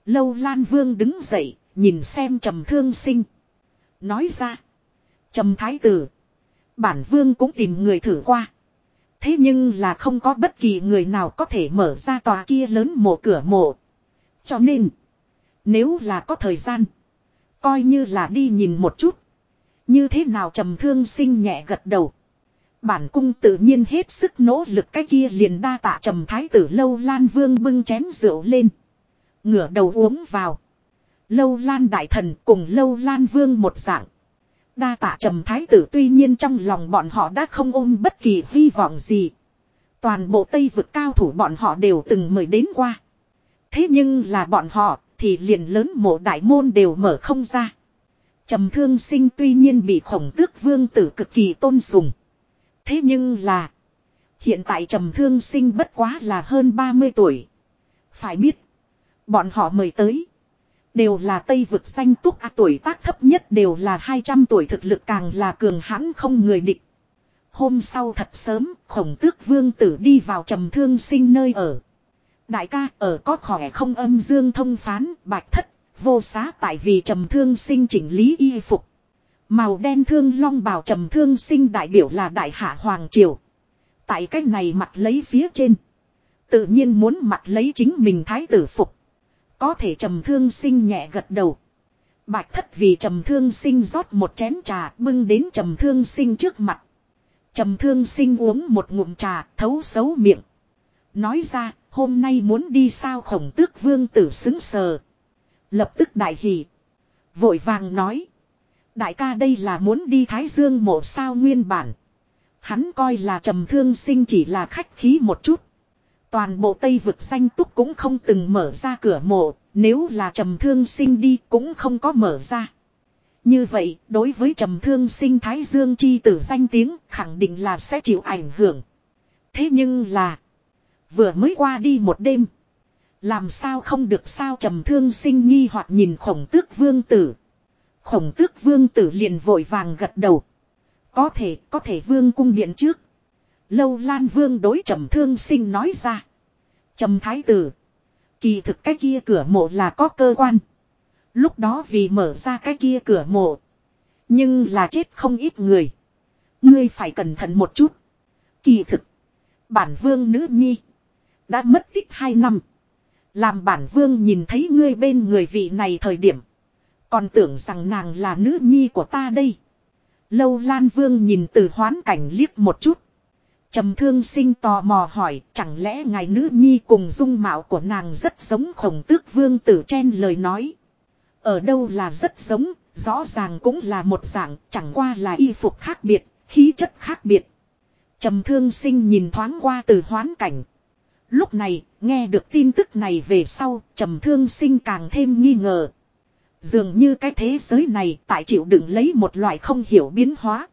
Speaker 1: Lâu lan vương đứng dậy, nhìn xem trầm thương sinh. Nói ra. Trầm thái tử. Bản vương cũng tìm người thử qua. Thế nhưng là không có bất kỳ người nào có thể mở ra tòa kia lớn mộ cửa mộ. Cho nên. Nếu là có thời gian. Coi như là đi nhìn một chút. Như thế nào trầm thương sinh nhẹ gật đầu. Bản cung tự nhiên hết sức nỗ lực cái kia liền đa tạ trầm thái tử lâu lan vương bưng chén rượu lên. Ngửa đầu uống vào. Lâu lan đại thần cùng lâu lan vương một dạng. Đa tạ trầm thái tử, tuy nhiên trong lòng bọn họ đã không ôm bất kỳ hy vọng gì. Toàn bộ Tây vực cao thủ bọn họ đều từng mời đến qua. Thế nhưng là bọn họ thì liền lớn mộ đại môn đều mở không ra. Trầm thương sinh tuy nhiên bị khổng tước vương tử cực kỳ tôn sùng. Thế nhưng là. Hiện tại trầm thương sinh bất quá là hơn 30 tuổi. Phải biết. Bọn họ mời tới. Đều là Tây vực xanh túc a tuổi tác thấp nhất đều là 200 tuổi thực lực càng là cường hãn không người địch. Hôm sau thật sớm, khổng tước vương tử đi vào trầm thương sinh nơi ở. Đại ca ở có khỏe không âm dương thông phán, bạch thất, vô xá tại vì trầm thương sinh chỉnh lý y phục. Màu đen thương long bào trầm thương sinh đại biểu là đại hạ hoàng triều. Tại cách này mặt lấy phía trên. Tự nhiên muốn mặt lấy chính mình thái tử phục. Có thể trầm thương sinh nhẹ gật đầu. Bạch thất vì trầm thương sinh rót một chén trà, bưng đến trầm thương sinh trước mặt. Trầm thương sinh uống một ngụm trà, thấu xấu miệng. Nói ra, hôm nay muốn đi sao khổng tước vương tử xứng sờ. Lập tức đại hỷ. Vội vàng nói. Đại ca đây là muốn đi Thái Dương mộ sao nguyên bản. Hắn coi là trầm thương sinh chỉ là khách khí một chút. Toàn bộ Tây vực xanh túc cũng không từng mở ra cửa mộ, nếu là trầm thương sinh đi cũng không có mở ra. Như vậy, đối với trầm thương sinh Thái Dương chi tử danh tiếng khẳng định là sẽ chịu ảnh hưởng. Thế nhưng là, vừa mới qua đi một đêm. Làm sao không được sao trầm thương sinh nghi hoặc nhìn khổng tước vương tử. Khổng tước vương tử liền vội vàng gật đầu. Có thể, có thể vương cung điện trước. Lâu Lan Vương đối trầm thương sinh nói ra. Trầm thái tử. Kỳ thực cái kia cửa mộ là có cơ quan. Lúc đó vì mở ra cái kia cửa mộ. Nhưng là chết không ít người. Ngươi phải cẩn thận một chút. Kỳ thực. Bản vương nữ nhi. Đã mất tích hai năm. Làm bản vương nhìn thấy ngươi bên người vị này thời điểm. Còn tưởng rằng nàng là nữ nhi của ta đây. Lâu Lan Vương nhìn từ hoán cảnh liếc một chút trầm thương sinh tò mò hỏi chẳng lẽ ngài nữ nhi cùng dung mạo của nàng rất giống khổng tước vương tử chen lời nói. Ở đâu là rất giống, rõ ràng cũng là một dạng, chẳng qua là y phục khác biệt, khí chất khác biệt. trầm thương sinh nhìn thoáng qua từ hoán cảnh. Lúc này, nghe được tin tức này về sau, trầm thương sinh càng thêm nghi ngờ. Dường như cái thế giới này tại chịu đựng lấy một loại không hiểu biến hóa.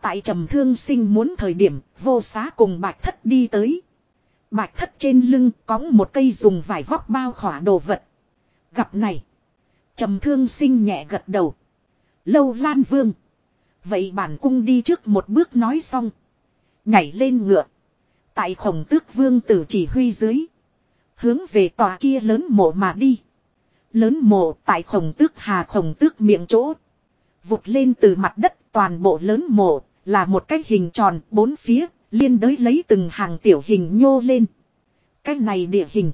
Speaker 1: Tại trầm thương sinh muốn thời điểm, vô xá cùng bạch thất đi tới. Bạch thất trên lưng có một cây dùng vải vóc bao khỏa đồ vật. Gặp này. Trầm thương sinh nhẹ gật đầu. Lâu lan vương. Vậy bản cung đi trước một bước nói xong. Nhảy lên ngựa. Tại khổng tước vương tử chỉ huy dưới. Hướng về tòa kia lớn mộ mà đi. Lớn mộ tại khổng tước hà khổng tước miệng chỗ. Vụt lên từ mặt đất toàn bộ lớn mộ là một cái hình tròn, bốn phía, liên đới lấy từng hàng tiểu hình nhô lên. Cái này địa hình.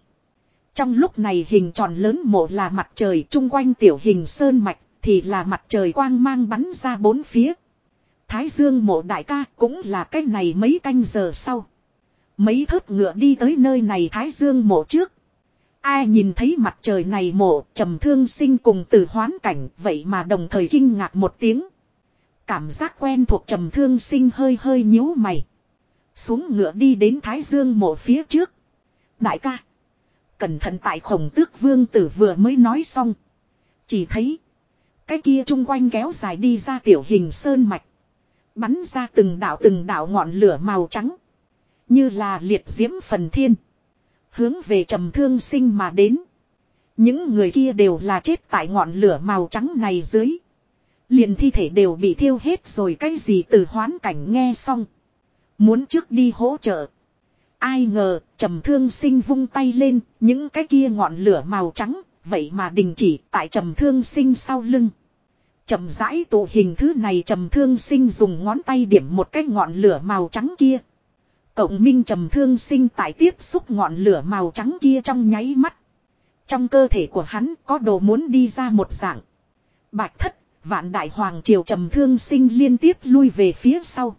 Speaker 1: Trong lúc này hình tròn lớn mộ là mặt trời, chung quanh tiểu hình sơn mạch, thì là mặt trời quang mang bắn ra bốn phía. Thái dương mộ đại ca cũng là cái này mấy canh giờ sau. Mấy thớt ngựa đi tới nơi này Thái dương mộ trước Ai nhìn thấy mặt trời này mộ, trầm thương sinh cùng từ hoán cảnh, vậy mà đồng thời kinh ngạc một tiếng. Cảm giác quen thuộc trầm thương sinh hơi hơi nhíu mày. Xuống ngựa đi đến Thái Dương mộ phía trước. Đại ca. Cẩn thận tại khổng tước vương tử vừa mới nói xong. Chỉ thấy. Cái kia chung quanh kéo dài đi ra tiểu hình sơn mạch. Bắn ra từng đạo từng đạo ngọn lửa màu trắng. Như là liệt diễm phần thiên. Hướng về trầm thương sinh mà đến. Những người kia đều là chết tại ngọn lửa màu trắng này dưới. Liền thi thể đều bị thiêu hết rồi cái gì từ hoán cảnh nghe xong. Muốn trước đi hỗ trợ. Ai ngờ, trầm thương sinh vung tay lên, những cái kia ngọn lửa màu trắng, vậy mà đình chỉ tại trầm thương sinh sau lưng. Trầm rãi tụ hình thứ này trầm thương sinh dùng ngón tay điểm một cái ngọn lửa màu trắng kia. Cộng minh trầm thương sinh tại tiếp xúc ngọn lửa màu trắng kia trong nháy mắt. Trong cơ thể của hắn có đồ muốn đi ra một dạng. Bạch thất, vạn đại hoàng triều trầm thương sinh liên tiếp lui về phía sau.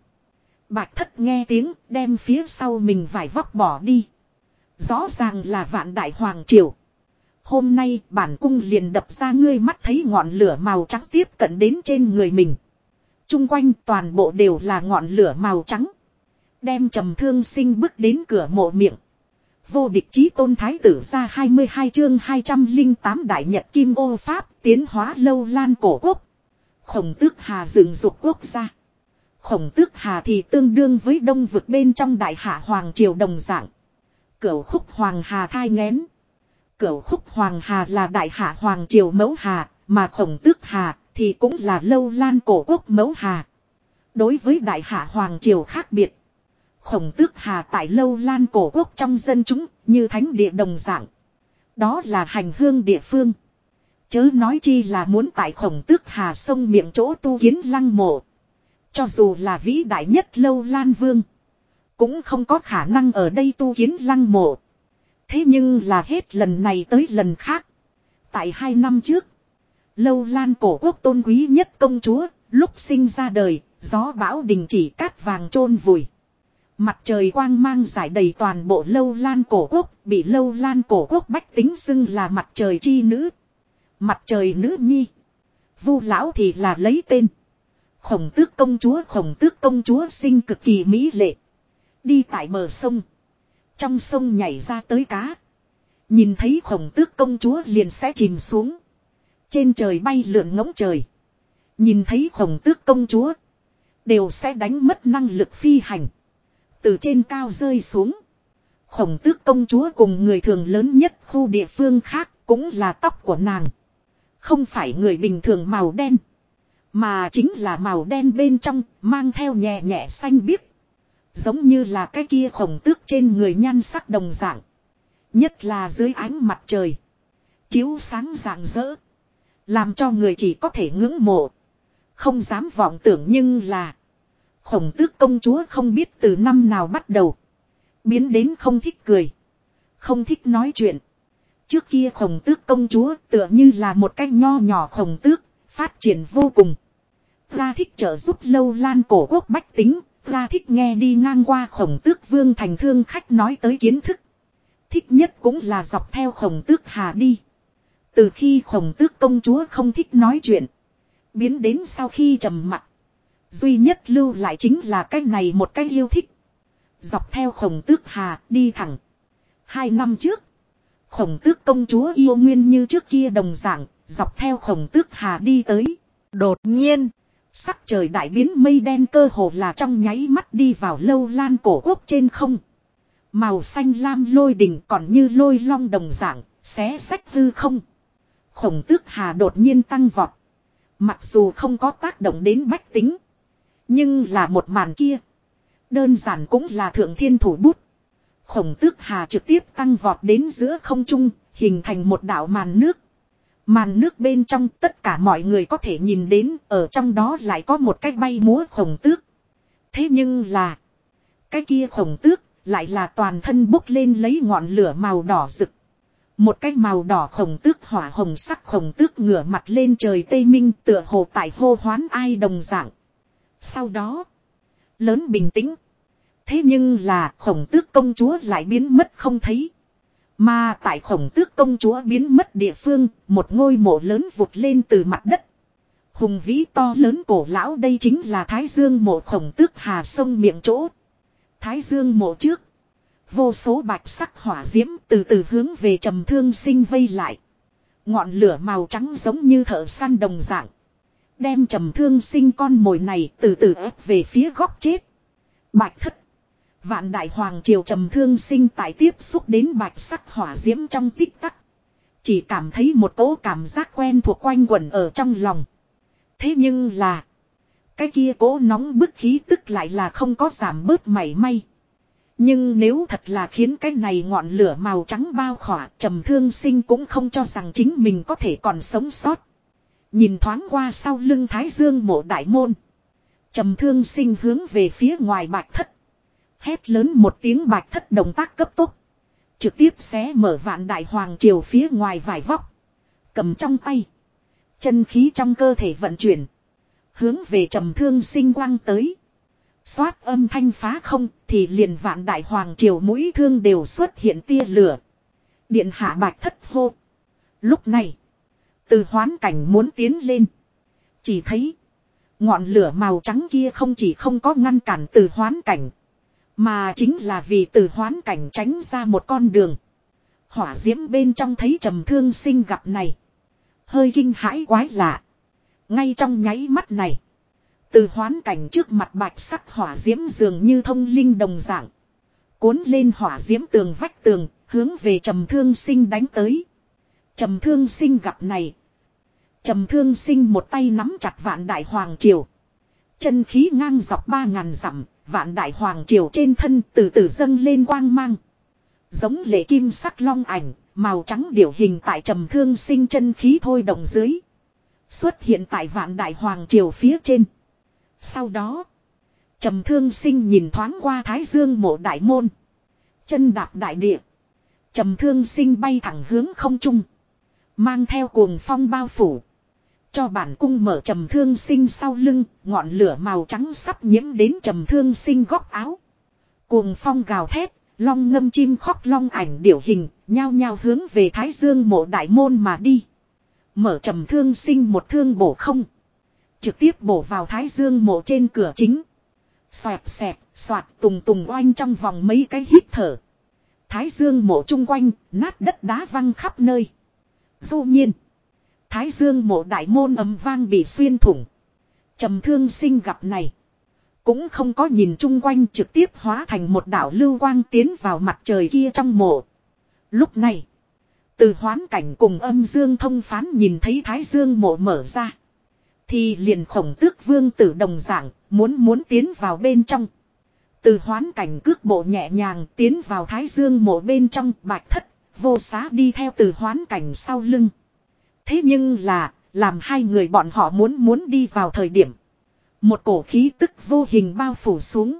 Speaker 1: Bạch thất nghe tiếng, đem phía sau mình vải vóc bỏ đi. Rõ ràng là vạn đại hoàng triều. Hôm nay, bản cung liền đập ra ngươi mắt thấy ngọn lửa màu trắng tiếp cận đến trên người mình. Trung quanh toàn bộ đều là ngọn lửa màu trắng. Đem trầm thương sinh bước đến cửa mộ miệng. Vô địch chí tôn thái tử ra 22 chương 208 đại nhật kim ô pháp tiến hóa lâu lan cổ quốc. Khổng tước hà dựng dục quốc gia. Khổng tước hà thì tương đương với đông vực bên trong đại hạ hoàng triều đồng dạng. Cửu khúc hoàng hà thai ngén. Cửu khúc hoàng hà là đại hạ hoàng triều mẫu hà, mà khổng tước hà thì cũng là lâu lan cổ quốc mẫu hà. Đối với đại hạ hoàng triều khác biệt. Khổng tước hà tại lâu lan cổ quốc trong dân chúng, như thánh địa đồng dạng. Đó là hành hương địa phương. Chớ nói chi là muốn tại khổng tước hà sông miệng chỗ tu kiến lăng mộ. Cho dù là vĩ đại nhất lâu lan vương. Cũng không có khả năng ở đây tu kiến lăng mộ. Thế nhưng là hết lần này tới lần khác. Tại hai năm trước. Lâu lan cổ quốc tôn quý nhất công chúa. Lúc sinh ra đời. Gió bão đình chỉ cát vàng chôn vùi. Mặt trời quang mang giải đầy toàn bộ lâu lan cổ quốc, bị lâu lan cổ quốc bách tính xưng là mặt trời chi nữ. Mặt trời nữ nhi. Vu lão thì là lấy tên. Khổng tước công chúa, khổng tước công chúa sinh cực kỳ mỹ lệ. Đi tại bờ sông. Trong sông nhảy ra tới cá. Nhìn thấy khổng tước công chúa liền sẽ chìm xuống. Trên trời bay lượn ngỗng trời. Nhìn thấy khổng tước công chúa. Đều sẽ đánh mất năng lực phi hành. Từ trên cao rơi xuống. Khổng tước công chúa cùng người thường lớn nhất khu địa phương khác cũng là tóc của nàng. Không phải người bình thường màu đen. Mà chính là màu đen bên trong, mang theo nhẹ nhẹ xanh biếc. Giống như là cái kia khổng tước trên người nhan sắc đồng dạng. Nhất là dưới ánh mặt trời. Chiếu sáng rạng rỡ. Làm cho người chỉ có thể ngưỡng mộ. Không dám vọng tưởng nhưng là. Khổng tước công chúa không biết từ năm nào bắt đầu. Biến đến không thích cười. Không thích nói chuyện. Trước kia khổng tước công chúa tựa như là một cái nho nhỏ khổng tước, phát triển vô cùng. Ra thích trợ giúp lâu lan cổ quốc bách tính, ra thích nghe đi ngang qua khổng tước vương thành thương khách nói tới kiến thức. Thích nhất cũng là dọc theo khổng tước hà đi. Từ khi khổng tước công chúa không thích nói chuyện. Biến đến sau khi trầm mặt. Duy nhất lưu lại chính là cái này một cái yêu thích. Dọc theo khổng tước hà đi thẳng. Hai năm trước. Khổng tước công chúa yêu nguyên như trước kia đồng dạng. Dọc theo khổng tước hà đi tới. Đột nhiên. Sắc trời đại biến mây đen cơ hồ là trong nháy mắt đi vào lâu lan cổ quốc trên không. Màu xanh lam lôi đỉnh còn như lôi long đồng dạng, xé sách hư không. Khổng tước hà đột nhiên tăng vọt. Mặc dù không có tác động đến bách tính. Nhưng là một màn kia. Đơn giản cũng là thượng thiên thủ bút. Khổng tước hà trực tiếp tăng vọt đến giữa không trung, hình thành một đảo màn nước. Màn nước bên trong tất cả mọi người có thể nhìn đến ở trong đó lại có một cái bay múa khổng tước. Thế nhưng là. Cái kia khổng tước lại là toàn thân bốc lên lấy ngọn lửa màu đỏ rực. Một cái màu đỏ khổng tước hỏa hồng sắc khổng tước ngửa mặt lên trời tây minh tựa hồ tại hô hoán ai đồng dạng. Sau đó. Lớn bình tĩnh. Thế nhưng là khổng tước công chúa lại biến mất không thấy. Mà tại khổng tước công chúa biến mất địa phương, một ngôi mộ lớn vụt lên từ mặt đất. Hùng vĩ to lớn cổ lão đây chính là Thái Dương mộ khổng tước hà sông miệng chỗ. Thái Dương mộ trước. Vô số bạch sắc hỏa diễm từ từ hướng về trầm thương sinh vây lại. Ngọn lửa màu trắng giống như thợ săn đồng dạng. Đem trầm thương sinh con mồi này từ từ ép về phía góc chết. Bạch thất. Vạn đại hoàng triều trầm thương sinh tại tiếp xúc đến bạch sắc hỏa diễm trong tích tắc. Chỉ cảm thấy một cỗ cảm giác quen thuộc quanh quẩn ở trong lòng. Thế nhưng là. Cái kia cố nóng bức khí tức lại là không có giảm bớt mảy may. Nhưng nếu thật là khiến cái này ngọn lửa màu trắng bao khỏa, trầm thương sinh cũng không cho rằng chính mình có thể còn sống sót. Nhìn thoáng qua sau lưng thái dương mộ đại môn. Trầm thương sinh hướng về phía ngoài bạch thất. Hét lớn một tiếng bạch thất động tác cấp tốc. Trực tiếp xé mở vạn đại hoàng triều phía ngoài vải vóc. Cầm trong tay. Chân khí trong cơ thể vận chuyển. Hướng về trầm thương sinh quang tới. Xoát âm thanh phá không, thì liền vạn đại hoàng triều mũi thương đều xuất hiện tia lửa. Điện hạ bạch thất hô. Lúc này. Từ hoán cảnh muốn tiến lên. Chỉ thấy. Ngọn lửa màu trắng kia không chỉ không có ngăn cản từ hoán cảnh. Mà chính là vì từ hoán cảnh tránh ra một con đường. Hỏa diễm bên trong thấy trầm thương sinh gặp này. Hơi kinh hãi quái lạ. Ngay trong nháy mắt này. Từ hoán cảnh trước mặt bạch sắc hỏa diễm dường như thông linh đồng dạng. Cuốn lên hỏa diễm tường vách tường, hướng về trầm thương sinh đánh tới. Trầm thương sinh gặp này. Trầm thương sinh một tay nắm chặt vạn đại hoàng triều. Chân khí ngang dọc ba ngàn dặm, vạn đại hoàng triều trên thân từ từ dâng lên quang mang. Giống lệ kim sắc long ảnh, màu trắng điểu hình tại trầm thương sinh chân khí thôi động dưới. Xuất hiện tại vạn đại hoàng triều phía trên. Sau đó, trầm thương sinh nhìn thoáng qua thái dương mộ đại môn. Chân đạp đại địa. Trầm thương sinh bay thẳng hướng không trung. Mang theo cuồng phong bao phủ. Cho bản cung mở trầm thương sinh sau lưng, ngọn lửa màu trắng sắp nhiễm đến trầm thương sinh góc áo. Cuồng phong gào thét, long ngâm chim khóc long ảnh điểu hình, nhao nhao hướng về thái dương mộ đại môn mà đi. Mở trầm thương sinh một thương bổ không. Trực tiếp bổ vào thái dương mộ trên cửa chính. Xoẹt xẹp, xoạt tùng tùng oanh trong vòng mấy cái hít thở. Thái dương mộ chung quanh, nát đất đá văng khắp nơi. Dù nhiên. Thái dương mộ đại môn ấm vang bị xuyên thủng. trầm thương sinh gặp này. Cũng không có nhìn chung quanh trực tiếp hóa thành một đảo lưu quang tiến vào mặt trời kia trong mộ. Lúc này. Từ hoán cảnh cùng âm dương thông phán nhìn thấy thái dương mộ mở ra. Thì liền khổng tước vương tử đồng dạng, muốn muốn tiến vào bên trong. Từ hoán cảnh cước bộ nhẹ nhàng tiến vào thái dương mộ bên trong bạch thất, vô xá đi theo từ hoán cảnh sau lưng. Thế nhưng là, Làm hai người bọn họ muốn muốn đi vào thời điểm. Một cổ khí tức vô hình bao phủ xuống.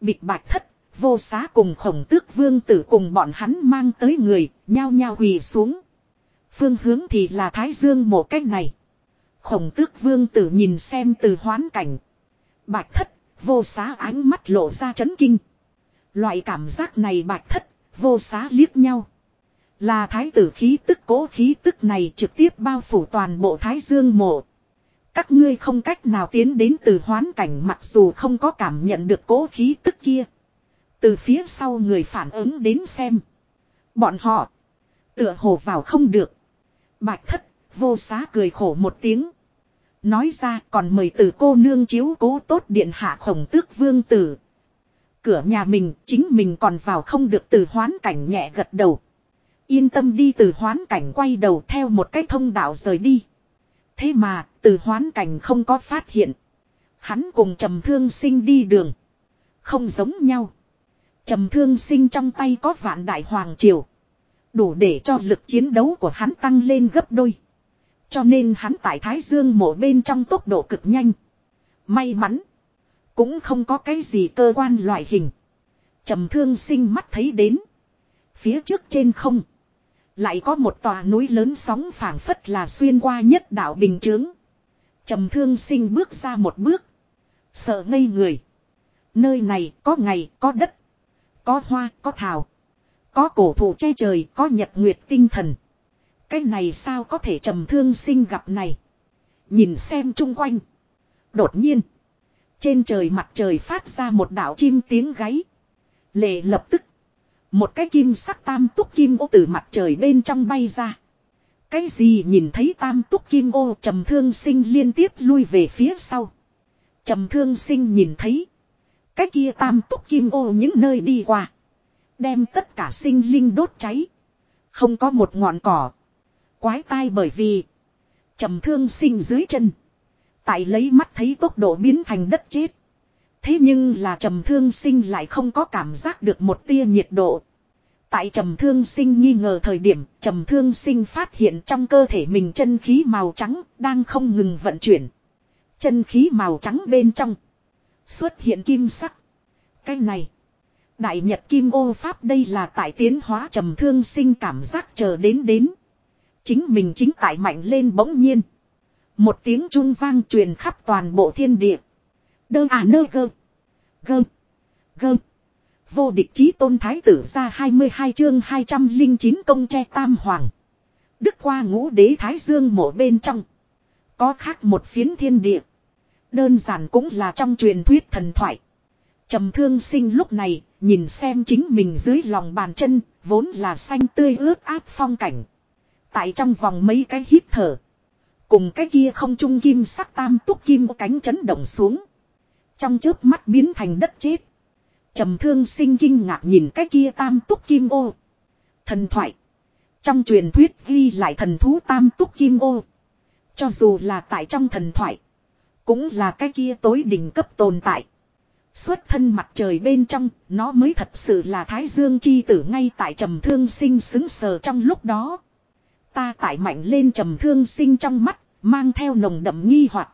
Speaker 1: Bịch bạch thất, vô xá cùng khổng tước vương tử cùng bọn hắn mang tới người, nhao nhao quỳ xuống. Phương hướng thì là Thái Dương một cách này. Khổng tước vương tử nhìn xem từ hoán cảnh. Bạch thất, vô xá ánh mắt lộ ra chấn kinh. Loại cảm giác này bạch thất, vô xá liếc nhau. Là thái tử khí tức cố khí tức này trực tiếp bao phủ toàn bộ thái dương mộ. Các ngươi không cách nào tiến đến từ hoán cảnh mặc dù không có cảm nhận được cố khí tức kia. Từ phía sau người phản ứng đến xem. Bọn họ. Tựa hồ vào không được. Bạch thất, vô xá cười khổ một tiếng. Nói ra còn mời từ cô nương chiếu cố tốt điện hạ khổng tước vương tử. Cửa nhà mình chính mình còn vào không được từ hoán cảnh nhẹ gật đầu. Yên tâm đi, từ hoán cảnh quay đầu theo một cái thông đạo rời đi. Thế mà, từ hoán cảnh không có phát hiện. Hắn cùng trầm thương sinh đi đường. Không giống nhau. Trầm thương sinh trong tay có vạn đại hoàng triều. Đủ để cho lực chiến đấu của hắn tăng lên gấp đôi. Cho nên hắn tại Thái Dương mổ bên trong tốc độ cực nhanh. May mắn. Cũng không có cái gì cơ quan loại hình. trầm thương sinh mắt thấy đến. Phía trước trên không. Lại có một tòa núi lớn sóng phảng phất là xuyên qua nhất đạo bình chướng. trầm thương sinh bước ra một bước. Sợ ngây người. Nơi này có ngày, có đất. Có hoa, có thảo. Có cổ thụ che trời, có nhật nguyệt tinh thần. Cái này sao có thể trầm thương sinh gặp này. Nhìn xem chung quanh. Đột nhiên. Trên trời mặt trời phát ra một đạo chim tiếng gáy. Lệ lập tức. Một cái kim sắc tam túc kim ô từ mặt trời bên trong bay ra. Cái gì nhìn thấy tam túc kim ô, trầm thương sinh liên tiếp lui về phía sau. Trầm thương sinh nhìn thấy. Cái kia tam túc kim ô những nơi đi qua. Đem tất cả sinh linh đốt cháy. Không có một ngọn cỏ. Quái tai bởi vì. trầm thương sinh dưới chân. Tại lấy mắt thấy tốc độ biến thành đất chết. Thế nhưng là trầm thương sinh lại không có cảm giác được một tia nhiệt độ. Tại trầm thương sinh nghi ngờ thời điểm, trầm thương sinh phát hiện trong cơ thể mình chân khí màu trắng đang không ngừng vận chuyển. Chân khí màu trắng bên trong xuất hiện kim sắc. Cái này, đại nhật kim ô pháp đây là tại tiến hóa trầm thương sinh cảm giác chờ đến đến. Chính mình chính tại mạnh lên bỗng nhiên. Một tiếng trung vang truyền khắp toàn bộ thiên địa. Đơ à nơ gơ. Gơ. Gơ. Vô địch chí tôn thái tử ra 22 chương 209 công tre tam hoàng. Đức qua ngũ đế thái dương mộ bên trong. Có khác một phiến thiên địa. Đơn giản cũng là trong truyền thuyết thần thoại. Trầm thương sinh lúc này, nhìn xem chính mình dưới lòng bàn chân, vốn là xanh tươi ướt áp phong cảnh. Tại trong vòng mấy cái hít thở. Cùng cái kia không trung kim sắc tam túc kim cánh chấn động xuống. Trong chớp mắt biến thành đất chết. trầm thương sinh kinh ngạc nhìn cái kia tam túc kim ô. Thần thoại. Trong truyền thuyết ghi lại thần thú tam túc kim ô. Cho dù là tại trong thần thoại. Cũng là cái kia tối đỉnh cấp tồn tại. Xuất thân mặt trời bên trong, nó mới thật sự là thái dương chi tử ngay tại trầm thương sinh xứng sờ trong lúc đó. Ta tại mạnh lên trầm thương sinh trong mắt, mang theo nồng đậm nghi hoặc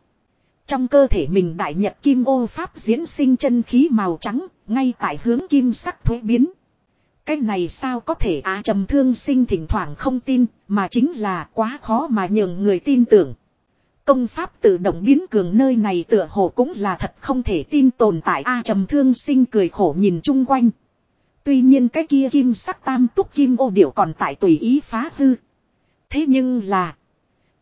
Speaker 1: trong cơ thể mình đại nhật kim ô pháp diễn sinh chân khí màu trắng, ngay tại hướng kim sắc thuế biến. Cái này sao có thể á trầm thương sinh thỉnh thoảng không tin, mà chính là quá khó mà nhường người tin tưởng. Công pháp tự động biến cường nơi này tựa hồ cũng là thật không thể tin tồn tại a trầm thương sinh cười khổ nhìn chung quanh. Tuy nhiên cái kia kim sắc tam túc kim ô điệu còn tại tùy ý phá hư. Thế nhưng là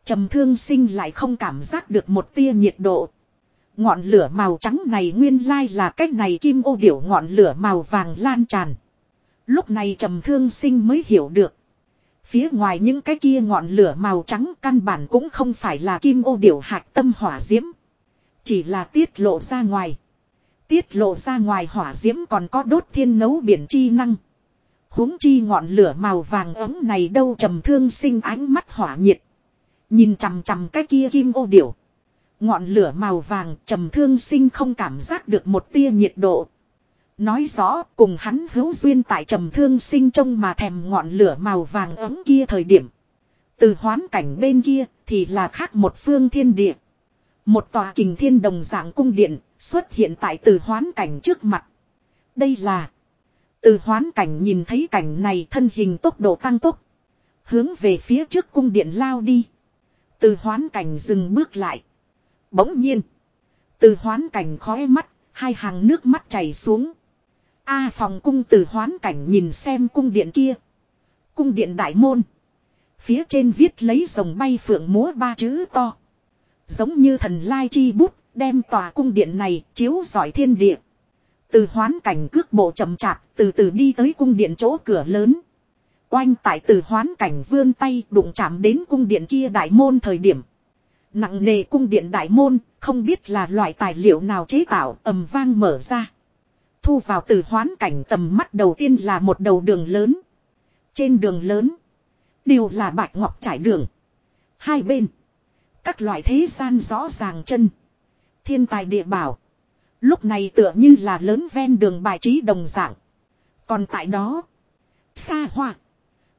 Speaker 1: trầm thương sinh lại không cảm giác được một tia nhiệt độ. Ngọn lửa màu trắng này nguyên lai là cách này kim ô điểu ngọn lửa màu vàng lan tràn. Lúc này trầm thương sinh mới hiểu được. Phía ngoài những cái kia ngọn lửa màu trắng căn bản cũng không phải là kim ô điểu hạt tâm hỏa diễm. Chỉ là tiết lộ ra ngoài. Tiết lộ ra ngoài hỏa diễm còn có đốt thiên nấu biển chi năng huống chi ngọn lửa màu vàng ấm này đâu trầm thương sinh ánh mắt hỏa nhiệt. Nhìn chằm chằm cái kia kim ô điểu. Ngọn lửa màu vàng trầm thương sinh không cảm giác được một tia nhiệt độ. Nói rõ cùng hắn hữu duyên tại trầm thương sinh trông mà thèm ngọn lửa màu vàng ấm kia thời điểm. Từ hoán cảnh bên kia, thì là khác một phương thiên địa. Một tòa kình thiên đồng dạng cung điện xuất hiện tại từ hoán cảnh trước mặt. Đây là từ hoán cảnh nhìn thấy cảnh này thân hình tốc độ tăng tốc. Hướng về phía trước cung điện lao đi. Từ hoán cảnh dừng bước lại. Bỗng nhiên. Từ hoán cảnh khói mắt, hai hàng nước mắt chảy xuống. A phòng cung từ hoán cảnh nhìn xem cung điện kia. Cung điện đại môn. Phía trên viết lấy dòng bay phượng múa ba chữ to. Giống như thần lai chi bút, đem tòa cung điện này chiếu giỏi thiên địa. Từ hoán cảnh cước bộ chậm chạp, từ từ đi tới cung điện chỗ cửa lớn. Oanh tại từ hoán cảnh vươn tay đụng chạm đến cung điện kia đại môn thời điểm. Nặng nề cung điện đại môn, không biết là loại tài liệu nào chế tạo ầm vang mở ra. Thu vào từ hoán cảnh tầm mắt đầu tiên là một đầu đường lớn. Trên đường lớn, đều là bạch ngọc trải đường. Hai bên, các loại thế gian rõ ràng chân. Thiên tài địa bảo. Lúc này tựa như là lớn ven đường bài trí đồng dạng. Còn tại đó, xa hoa.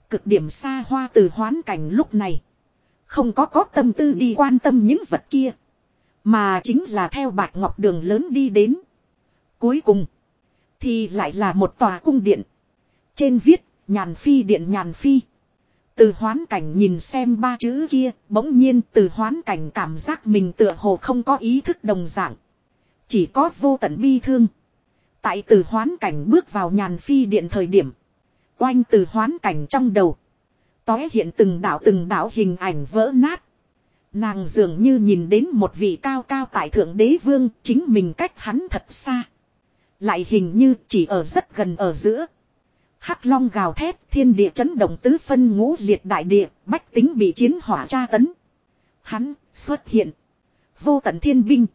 Speaker 1: Cực điểm xa hoa từ hoán cảnh lúc này. Không có có tâm tư đi quan tâm những vật kia. Mà chính là theo bạch ngọc đường lớn đi đến. Cuối cùng. Thì lại là một tòa cung điện. Trên viết nhàn phi điện nhàn phi. Từ hoán cảnh nhìn xem ba chữ kia, bỗng nhiên từ hoán cảnh cảm giác mình tựa hồ không có ý thức đồng dạng. Chỉ có vô tận bi thương. Tại từ hoán cảnh bước vào nhàn phi điện thời điểm. Oanh từ hoán cảnh trong đầu. Tói hiện từng đảo từng đảo hình ảnh vỡ nát. Nàng dường như nhìn đến một vị cao cao tại thượng đế vương, chính mình cách hắn thật xa. Lại hình như chỉ ở rất gần ở giữa. Hắc long gào thét, thiên địa chấn động tứ phân ngũ liệt đại địa, bách tính bị chiến hỏa tra tấn. Hắn xuất hiện. Vô tận thiên binh.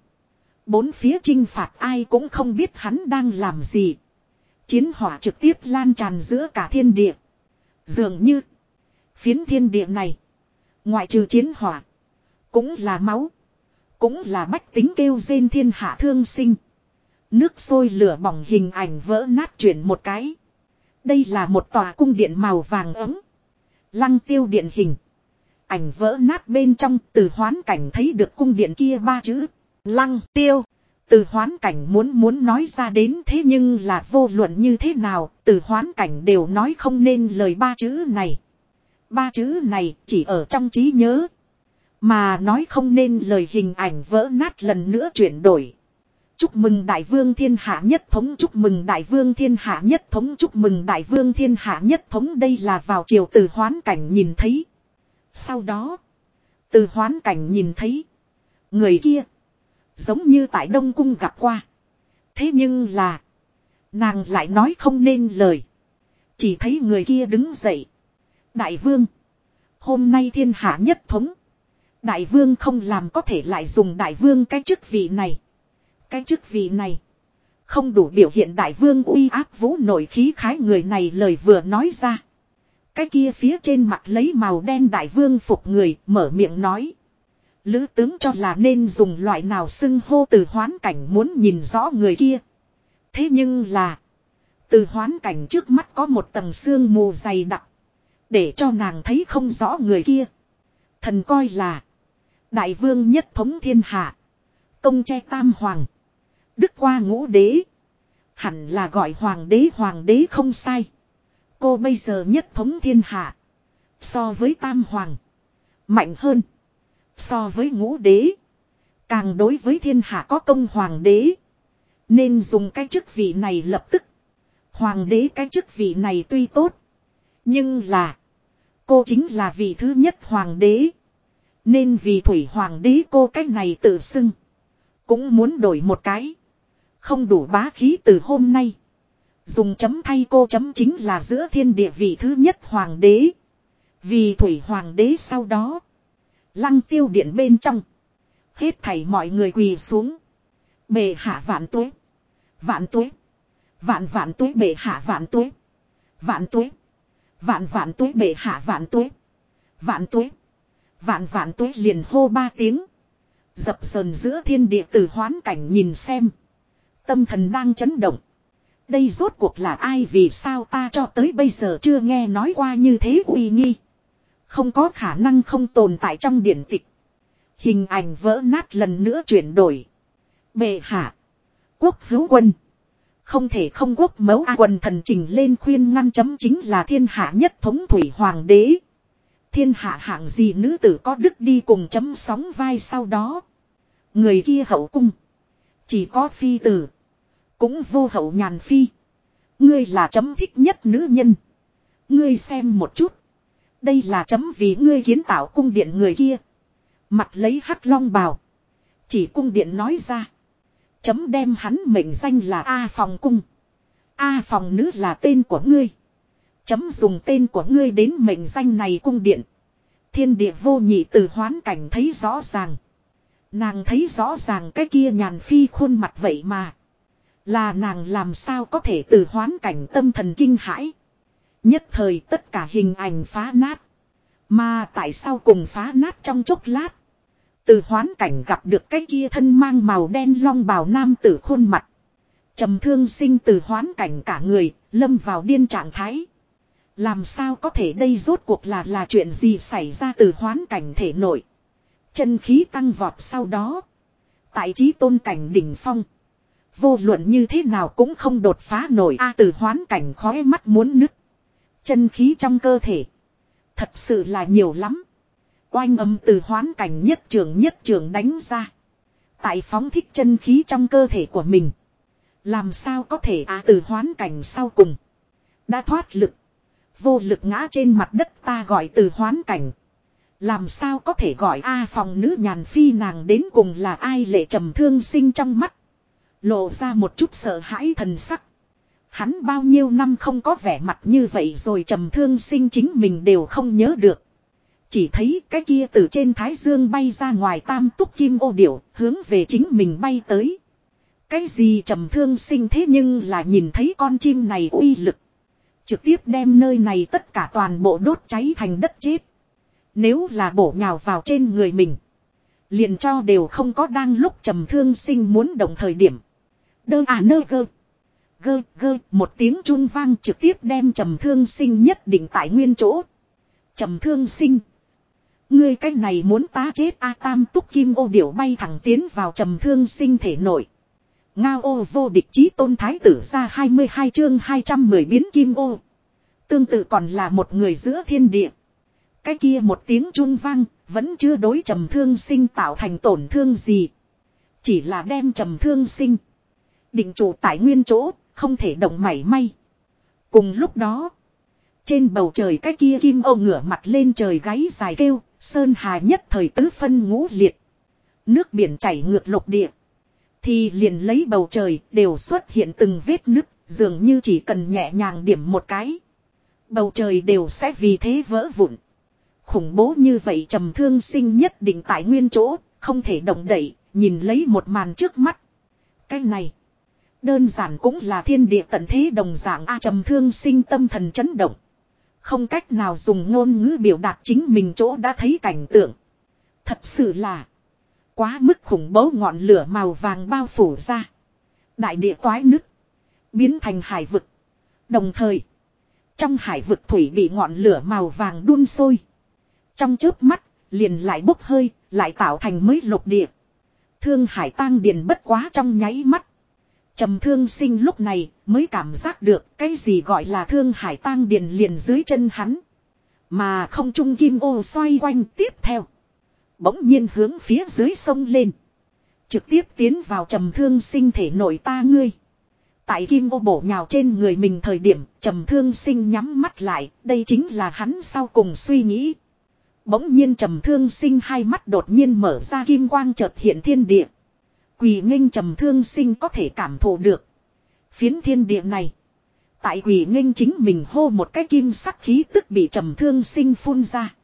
Speaker 1: Bốn phía trinh phạt ai cũng không biết hắn đang làm gì. Chiến hỏa trực tiếp lan tràn giữa cả thiên địa. Dường như. Phiến thiên địa này. Ngoại trừ chiến hỏa. Cũng là máu. Cũng là bách tính kêu rên thiên hạ thương sinh. Nước sôi lửa bỏng hình ảnh vỡ nát chuyển một cái. Đây là một tòa cung điện màu vàng ấm. Lăng tiêu điện hình. Ảnh vỡ nát bên trong, từ hoán cảnh thấy được cung điện kia ba chữ. Lăng tiêu. Từ hoán cảnh muốn muốn nói ra đến thế nhưng là vô luận như thế nào, từ hoán cảnh đều nói không nên lời ba chữ này. Ba chữ này chỉ ở trong trí nhớ. Mà nói không nên lời hình ảnh vỡ nát lần nữa chuyển đổi. Chúc mừng đại vương thiên hạ nhất thống chúc mừng đại vương thiên hạ nhất thống chúc mừng đại vương thiên hạ nhất thống đây là vào chiều từ hoán cảnh nhìn thấy. Sau đó, từ hoán cảnh nhìn thấy. Người kia Giống như tại Đông Cung gặp qua. Thế nhưng là. Nàng lại nói không nên lời. Chỉ thấy người kia đứng dậy. Đại vương. Hôm nay thiên hạ nhất thống. Đại vương không làm có thể lại dùng đại vương cái chức vị này. Cái chức vị này. Không đủ biểu hiện đại vương uy áp vũ nổi khí khái người này lời vừa nói ra. Cái kia phía trên mặt lấy màu đen đại vương phục người, mở miệng nói. Lữ tướng cho là nên dùng loại nào xưng hô từ hoán cảnh muốn nhìn rõ người kia. Thế nhưng là. Từ hoán cảnh trước mắt có một tầng xương mù dày đặc. Để cho nàng thấy không rõ người kia. Thần coi là. Đại vương nhất thống thiên hạ. Công che tam hoàng. Đức qua ngũ đế. Hẳn là gọi hoàng đế hoàng đế không sai. Cô bây giờ nhất thống thiên hạ. So với tam hoàng. Mạnh hơn. So với ngũ đế. Càng đối với thiên hạ có công hoàng đế. Nên dùng cái chức vị này lập tức. Hoàng đế cái chức vị này tuy tốt. Nhưng là. Cô chính là vị thứ nhất hoàng đế. Nên vì thủy hoàng đế cô cách này tự xưng. Cũng muốn đổi một cái. Không đủ bá khí từ hôm nay. Dùng chấm thay cô chấm chính là giữa thiên địa vị thứ nhất hoàng đế. Vì thủy hoàng đế sau đó. Lăng tiêu điện bên trong. Hết thảy mọi người quỳ xuống. Bề hạ vạn tuế. Vạn tuế. Vạn vạn tuế bề hạ vạn tuế. Vạn tuế. Vạn vạn tuế bề hạ vạn tuế. Vạn tuế. Vạn vạn tuế liền hô ba tiếng. Dập sờn giữa thiên địa tử hoán cảnh nhìn xem. Tâm thần đang chấn động. Đây rốt cuộc là ai vì sao ta cho tới bây giờ chưa nghe nói qua như thế uy nghi. Không có khả năng không tồn tại trong điển tịch. Hình ảnh vỡ nát lần nữa chuyển đổi. Bệ hạ. Quốc hữu quân. Không thể không quốc mẫu A quần thần trình lên khuyên ngăn chấm chính là thiên hạ nhất thống thủy hoàng đế. Thiên hạ hạng gì nữ tử có đức đi cùng chấm sóng vai sau đó. Người kia hậu cung. Chỉ có phi tử. Cũng vô hậu nhàn phi. Ngươi là chấm thích nhất nữ nhân. Ngươi xem một chút. Đây là chấm vì ngươi kiến tạo cung điện người kia. Mặt lấy hắc long bào. Chỉ cung điện nói ra. Chấm đem hắn mệnh danh là A phòng cung. A phòng nữ là tên của ngươi. Chấm dùng tên của ngươi đến mệnh danh này cung điện. Thiên địa vô nhị từ hoán cảnh thấy rõ ràng. Nàng thấy rõ ràng cái kia nhàn phi khuôn mặt vậy mà. Là nàng làm sao có thể từ hoán cảnh tâm thần kinh hãi. Nhất thời tất cả hình ảnh phá nát. Mà tại sao cùng phá nát trong chốc lát. Từ hoán cảnh gặp được cái kia thân mang màu đen long bào nam tử khuôn mặt. trầm thương sinh từ hoán cảnh cả người, lâm vào điên trạng thái. Làm sao có thể đây rốt cuộc là là chuyện gì xảy ra từ hoán cảnh thể nội. Chân khí tăng vọt sau đó. Tại trí tôn cảnh đỉnh phong. Vô luận như thế nào cũng không đột phá nổi A từ hoán cảnh khói mắt muốn nứt. Chân khí trong cơ thể. Thật sự là nhiều lắm. Oanh âm từ hoán cảnh nhất trường nhất trường đánh ra. Tại phóng thích chân khí trong cơ thể của mình. Làm sao có thể á từ hoán cảnh sau cùng. Đã thoát lực. Vô lực ngã trên mặt đất ta gọi từ hoán cảnh. Làm sao có thể gọi A phòng nữ nhàn phi nàng đến cùng là ai lệ trầm thương sinh trong mắt. Lộ ra một chút sợ hãi thần sắc. Hắn bao nhiêu năm không có vẻ mặt như vậy rồi trầm thương sinh chính mình đều không nhớ được. Chỉ thấy cái kia từ trên thái dương bay ra ngoài tam túc kim ô điểu, hướng về chính mình bay tới. Cái gì trầm thương sinh thế nhưng là nhìn thấy con chim này uy lực. Trực tiếp đem nơi này tất cả toàn bộ đốt cháy thành đất chết. Nếu là bổ nhào vào trên người mình. Liền cho đều không có đang lúc trầm thương sinh muốn động thời điểm. Đơ à nơ gơ. Gơ gơ một tiếng chun vang trực tiếp đem trầm thương sinh nhất định tại nguyên chỗ. Trầm thương sinh. Ngươi cái này muốn tá chết A Tam túc kim ô điểu bay thẳng tiến vào trầm thương sinh thể nội. Ngao ô vô địch chí tôn thái tử ra 22 chương 210 biến kim ô. Tương tự còn là một người giữa thiên địa. Cái kia một tiếng chun vang, vẫn chưa đối trầm thương sinh tạo thành tổn thương gì. Chỉ là đem trầm thương sinh. Định chủ tại nguyên chỗ, không thể động mảy may. Cùng lúc đó, trên bầu trời cái kia kim ô ngửa mặt lên trời gáy dài kêu, sơn hà nhất thời tứ phân ngũ liệt. Nước biển chảy ngược lục địa. Thì liền lấy bầu trời đều xuất hiện từng vết nứt, dường như chỉ cần nhẹ nhàng điểm một cái. Bầu trời đều sẽ vì thế vỡ vụn. Khủng bố như vậy trầm thương sinh nhất định tại nguyên chỗ, không thể động đậy, nhìn lấy một màn trước mắt. Cái này, đơn giản cũng là thiên địa tận thế đồng dạng A trầm thương sinh tâm thần chấn động. Không cách nào dùng ngôn ngữ biểu đạt chính mình chỗ đã thấy cảnh tượng. Thật sự là quá mức khủng bố ngọn lửa màu vàng bao phủ ra. Đại địa toái nứt, biến thành hải vực. Đồng thời, trong hải vực thủy bị ngọn lửa màu vàng đun sôi. Trong chớp mắt, liền lại bốc hơi, lại tạo thành mới lục địa. Thương hải tang điền bất quá trong nháy mắt. Trầm thương sinh lúc này mới cảm giác được cái gì gọi là thương hải tang điền liền dưới chân hắn. Mà không trung kim ô xoay quanh tiếp theo. Bỗng nhiên hướng phía dưới sông lên. Trực tiếp tiến vào trầm thương sinh thể nội ta ngươi. Tại kim ô bổ nhào trên người mình thời điểm, trầm thương sinh nhắm mắt lại. Đây chính là hắn sau cùng suy nghĩ. Bỗng nhiên trầm thương sinh hai mắt đột nhiên mở ra kim quang chợt hiện thiên địa. Quỳ nghênh trầm thương sinh có thể cảm thụ được. Phiến thiên địa này. Tại quỳ nghênh chính mình hô một cái kim sắc khí tức bị trầm thương sinh phun ra.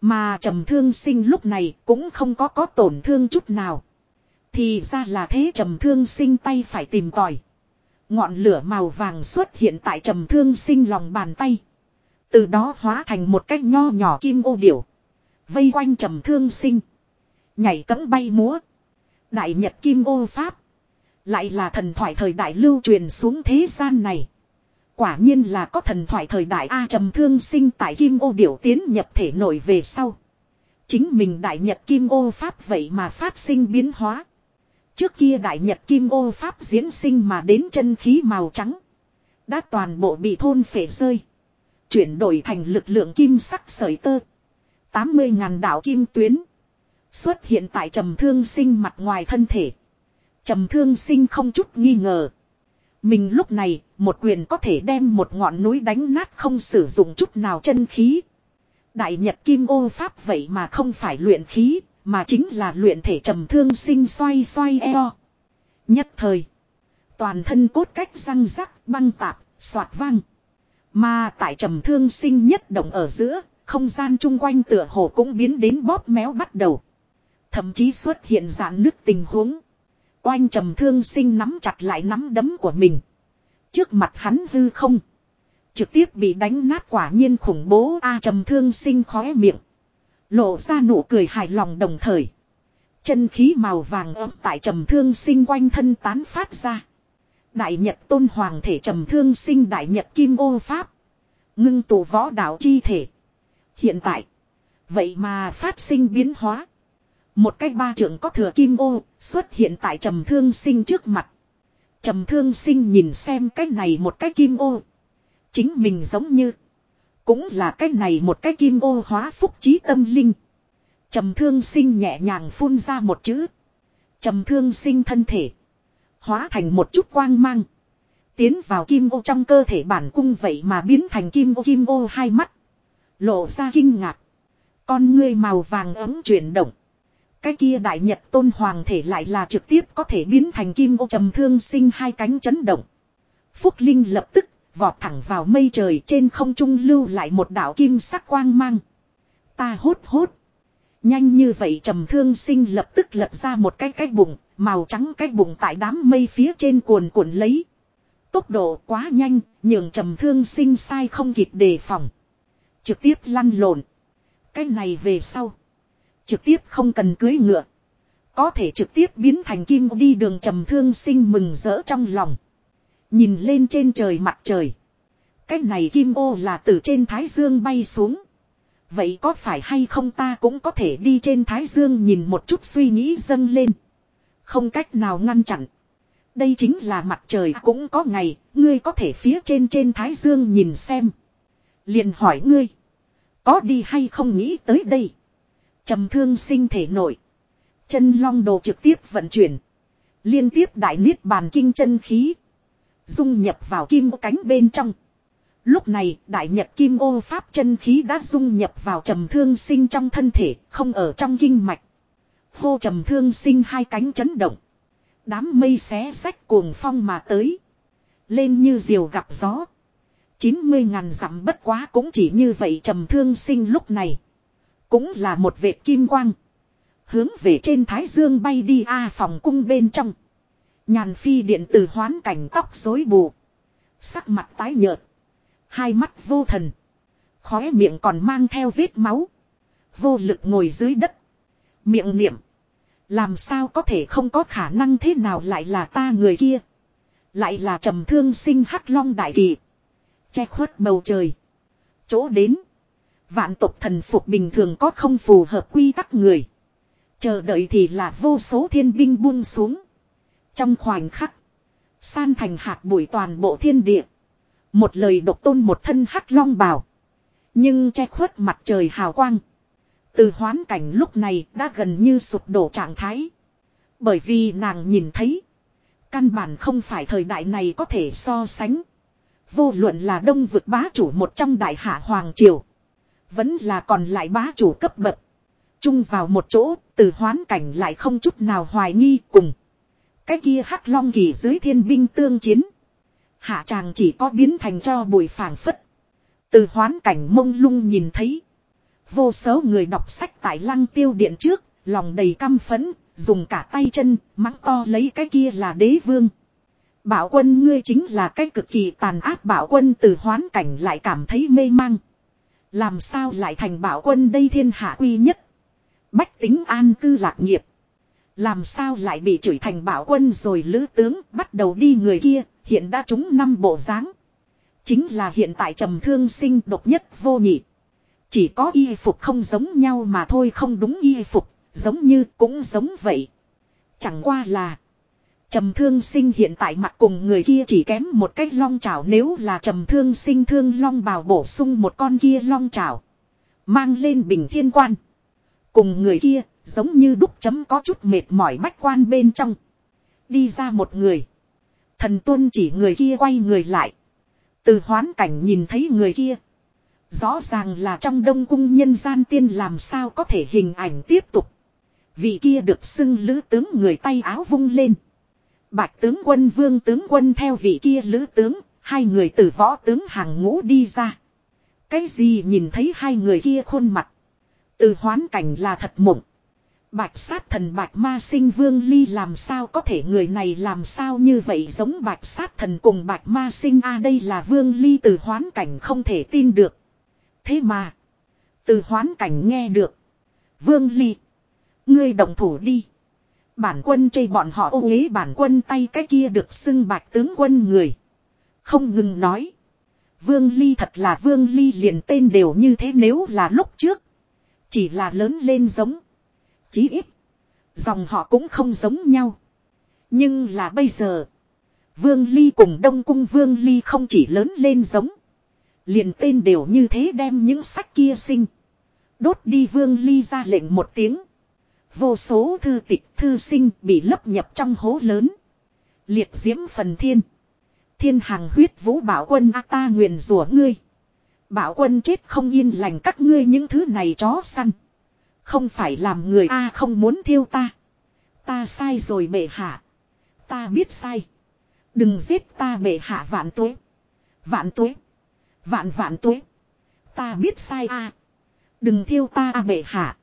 Speaker 1: Mà trầm thương sinh lúc này cũng không có có tổn thương chút nào. Thì ra là thế trầm thương sinh tay phải tìm tòi. Ngọn lửa màu vàng xuất hiện tại trầm thương sinh lòng bàn tay. Từ đó hóa thành một cái nho nhỏ kim ô điểu. Vây quanh trầm thương sinh. Nhảy cẫng bay múa. Đại Nhật Kim ô Pháp. Lại là thần thoại thời đại lưu truyền xuống thế gian này. Quả nhiên là có thần thoại thời đại A trầm thương sinh tại kim ô điểu tiến nhập thể nội về sau. Chính mình đại nhật kim ô pháp vậy mà phát sinh biến hóa. Trước kia đại nhật kim ô pháp diễn sinh mà đến chân khí màu trắng. Đã toàn bộ bị thôn phệ rơi. Chuyển đổi thành lực lượng kim sắc sợi tơ. 80 ngàn đạo kim tuyến. Xuất hiện tại trầm thương sinh mặt ngoài thân thể. Trầm thương sinh không chút nghi ngờ. Mình lúc này, một quyền có thể đem một ngọn núi đánh nát không sử dụng chút nào chân khí. Đại Nhật Kim ô Pháp vậy mà không phải luyện khí, mà chính là luyện thể trầm thương sinh xoay xoay eo. Nhất thời, toàn thân cốt cách răng rắc băng tạp, soạt vang. Mà tại trầm thương sinh nhất động ở giữa, không gian chung quanh tựa hồ cũng biến đến bóp méo bắt đầu. Thậm chí xuất hiện dạng nước tình huống. Oanh trầm thương sinh nắm chặt lại nắm đấm của mình. Trước mặt hắn hư không. Trực tiếp bị đánh nát quả nhiên khủng bố, A trầm thương sinh khóe miệng. Lộ ra nụ cười hài lòng đồng thời. Chân khí màu vàng ấm tại trầm thương sinh quanh thân tán phát ra. Đại Nhật tôn hoàng thể trầm thương sinh Đại Nhật kim ô pháp. Ngưng tụ võ đạo chi thể. Hiện tại. Vậy mà phát sinh biến hóa. Một cái ba trưởng có thừa kim ô, xuất hiện tại trầm thương sinh trước mặt. Trầm thương sinh nhìn xem cái này một cái kim ô. Chính mình giống như. Cũng là cái này một cái kim ô hóa phúc trí tâm linh. Trầm thương sinh nhẹ nhàng phun ra một chữ. Trầm thương sinh thân thể. Hóa thành một chút quang mang. Tiến vào kim ô trong cơ thể bản cung vậy mà biến thành kim ô kim ô hai mắt. Lộ ra kinh ngạc. Con ngươi màu vàng ấm chuyển động. Cái kia đại nhật tôn hoàng thể lại là trực tiếp có thể biến thành kim ô trầm thương sinh hai cánh chấn động. Phúc Linh lập tức vọt thẳng vào mây trời trên không trung lưu lại một đạo kim sắc quang mang. Ta hốt hốt. Nhanh như vậy trầm thương sinh lập tức lật ra một cái cái bụng, màu trắng cái bụng tại đám mây phía trên cuồn cuộn lấy. Tốc độ quá nhanh, nhường trầm thương sinh sai không kịp đề phòng. Trực tiếp lăn lộn. Cái này về sau. Trực tiếp không cần cưới ngựa. Có thể trực tiếp biến thành kim đi đường trầm thương sinh mừng rỡ trong lòng. Nhìn lên trên trời mặt trời. Cái này kim ô là từ trên thái dương bay xuống. Vậy có phải hay không ta cũng có thể đi trên thái dương nhìn một chút suy nghĩ dâng lên. Không cách nào ngăn chặn. Đây chính là mặt trời cũng có ngày, ngươi có thể phía trên trên thái dương nhìn xem. liền hỏi ngươi. Có đi hay không nghĩ tới đây trầm thương sinh thể nội. Chân long đồ trực tiếp vận chuyển. Liên tiếp đại niết bàn kinh chân khí. Dung nhập vào kim ô cánh bên trong. Lúc này đại nhật kim ô pháp chân khí đã dung nhập vào trầm thương sinh trong thân thể, không ở trong kinh mạch. Hô trầm thương sinh hai cánh chấn động. Đám mây xé sách cuồng phong mà tới. Lên như diều gặp gió. 90 ngàn dặm bất quá cũng chỉ như vậy trầm thương sinh lúc này. Cũng là một vệt kim quang. Hướng về trên thái dương bay đi a phòng cung bên trong. Nhàn phi điện tử hoán cảnh tóc rối bù. Sắc mặt tái nhợt. Hai mắt vô thần. Khóe miệng còn mang theo vết máu. Vô lực ngồi dưới đất. Miệng niệm. Làm sao có thể không có khả năng thế nào lại là ta người kia. Lại là trầm thương sinh hắc long đại kỳ. Che khuất bầu trời. Chỗ đến. Vạn tộc thần phục bình thường có không phù hợp quy tắc người. Chờ đợi thì là vô số thiên binh buông xuống. Trong khoảnh khắc. San thành hạt bụi toàn bộ thiên địa. Một lời độc tôn một thân hắc long bào. Nhưng che khuất mặt trời hào quang. Từ hoán cảnh lúc này đã gần như sụp đổ trạng thái. Bởi vì nàng nhìn thấy. Căn bản không phải thời đại này có thể so sánh. Vô luận là đông vực bá chủ một trong đại hạ hoàng triều. Vẫn là còn lại bá chủ cấp bậc. Chung vào một chỗ, từ hoán cảnh lại không chút nào hoài nghi cùng. Cái kia hắc long kỳ dưới thiên binh tương chiến. Hạ tràng chỉ có biến thành cho bụi phảng phất. Từ hoán cảnh mông lung nhìn thấy. Vô số người đọc sách tại lăng tiêu điện trước, lòng đầy căm phẫn, dùng cả tay chân, mắng to lấy cái kia là đế vương. Bảo quân ngươi chính là cái cực kỳ tàn ác bảo quân từ hoán cảnh lại cảm thấy mê mang. Làm sao lại thành bảo quân đây thiên hạ quy nhất. Bách tính an cư lạc nghiệp. Làm sao lại bị chửi thành bảo quân rồi lữ tướng bắt đầu đi người kia, hiện đã trúng năm bộ dáng Chính là hiện tại trầm thương sinh độc nhất vô nhị. Chỉ có y phục không giống nhau mà thôi không đúng y phục, giống như cũng giống vậy. Chẳng qua là Trầm thương sinh hiện tại mặt cùng người kia chỉ kém một cái long chảo, nếu là trầm thương sinh thương long bào bổ sung một con kia long chảo. Mang lên bình thiên quan. Cùng người kia, giống như đúc chấm có chút mệt mỏi bách quan bên trong. Đi ra một người. Thần tuân chỉ người kia quay người lại. Từ hoán cảnh nhìn thấy người kia. Rõ ràng là trong đông cung nhân gian tiên làm sao có thể hình ảnh tiếp tục. Vị kia được xưng lữ tướng người tay áo vung lên. Bạch tướng quân vương tướng quân theo vị kia lữ tướng, hai người từ võ tướng hàng ngũ đi ra. Cái gì nhìn thấy hai người kia khuôn mặt. Từ hoán cảnh là thật mộng. Bạch sát thần bạch ma sinh vương ly làm sao có thể người này làm sao như vậy giống bạch sát thần cùng bạch ma sinh a đây là vương ly từ hoán cảnh không thể tin được. Thế mà. Từ hoán cảnh nghe được. Vương ly. Ngươi động thủ đi. Bản quân chây bọn họ ô uế bản quân tay cái kia được xưng bạch tướng quân người. Không ngừng nói. Vương Ly thật là Vương Ly liền tên đều như thế nếu là lúc trước. Chỉ là lớn lên giống. Chí ít. Dòng họ cũng không giống nhau. Nhưng là bây giờ. Vương Ly cùng Đông Cung Vương Ly không chỉ lớn lên giống. Liền tên đều như thế đem những sách kia sinh. Đốt đi Vương Ly ra lệnh một tiếng. Vô số thư tịch, thư sinh bị lấp nhập trong hố lớn. Liệt diễm phần thiên. Thiên hàng huyết vũ bảo quân a ta nguyền rủa ngươi. Bảo quân chết không yên lành các ngươi những thứ này chó săn. Không phải làm người a không muốn thiêu ta. Ta sai rồi bệ hạ. Ta biết sai. Đừng giết ta bệ hạ vạn tuế. Vạn tuế. Vạn vạn tuế. Ta biết sai a. Đừng thiêu ta a bệ hạ.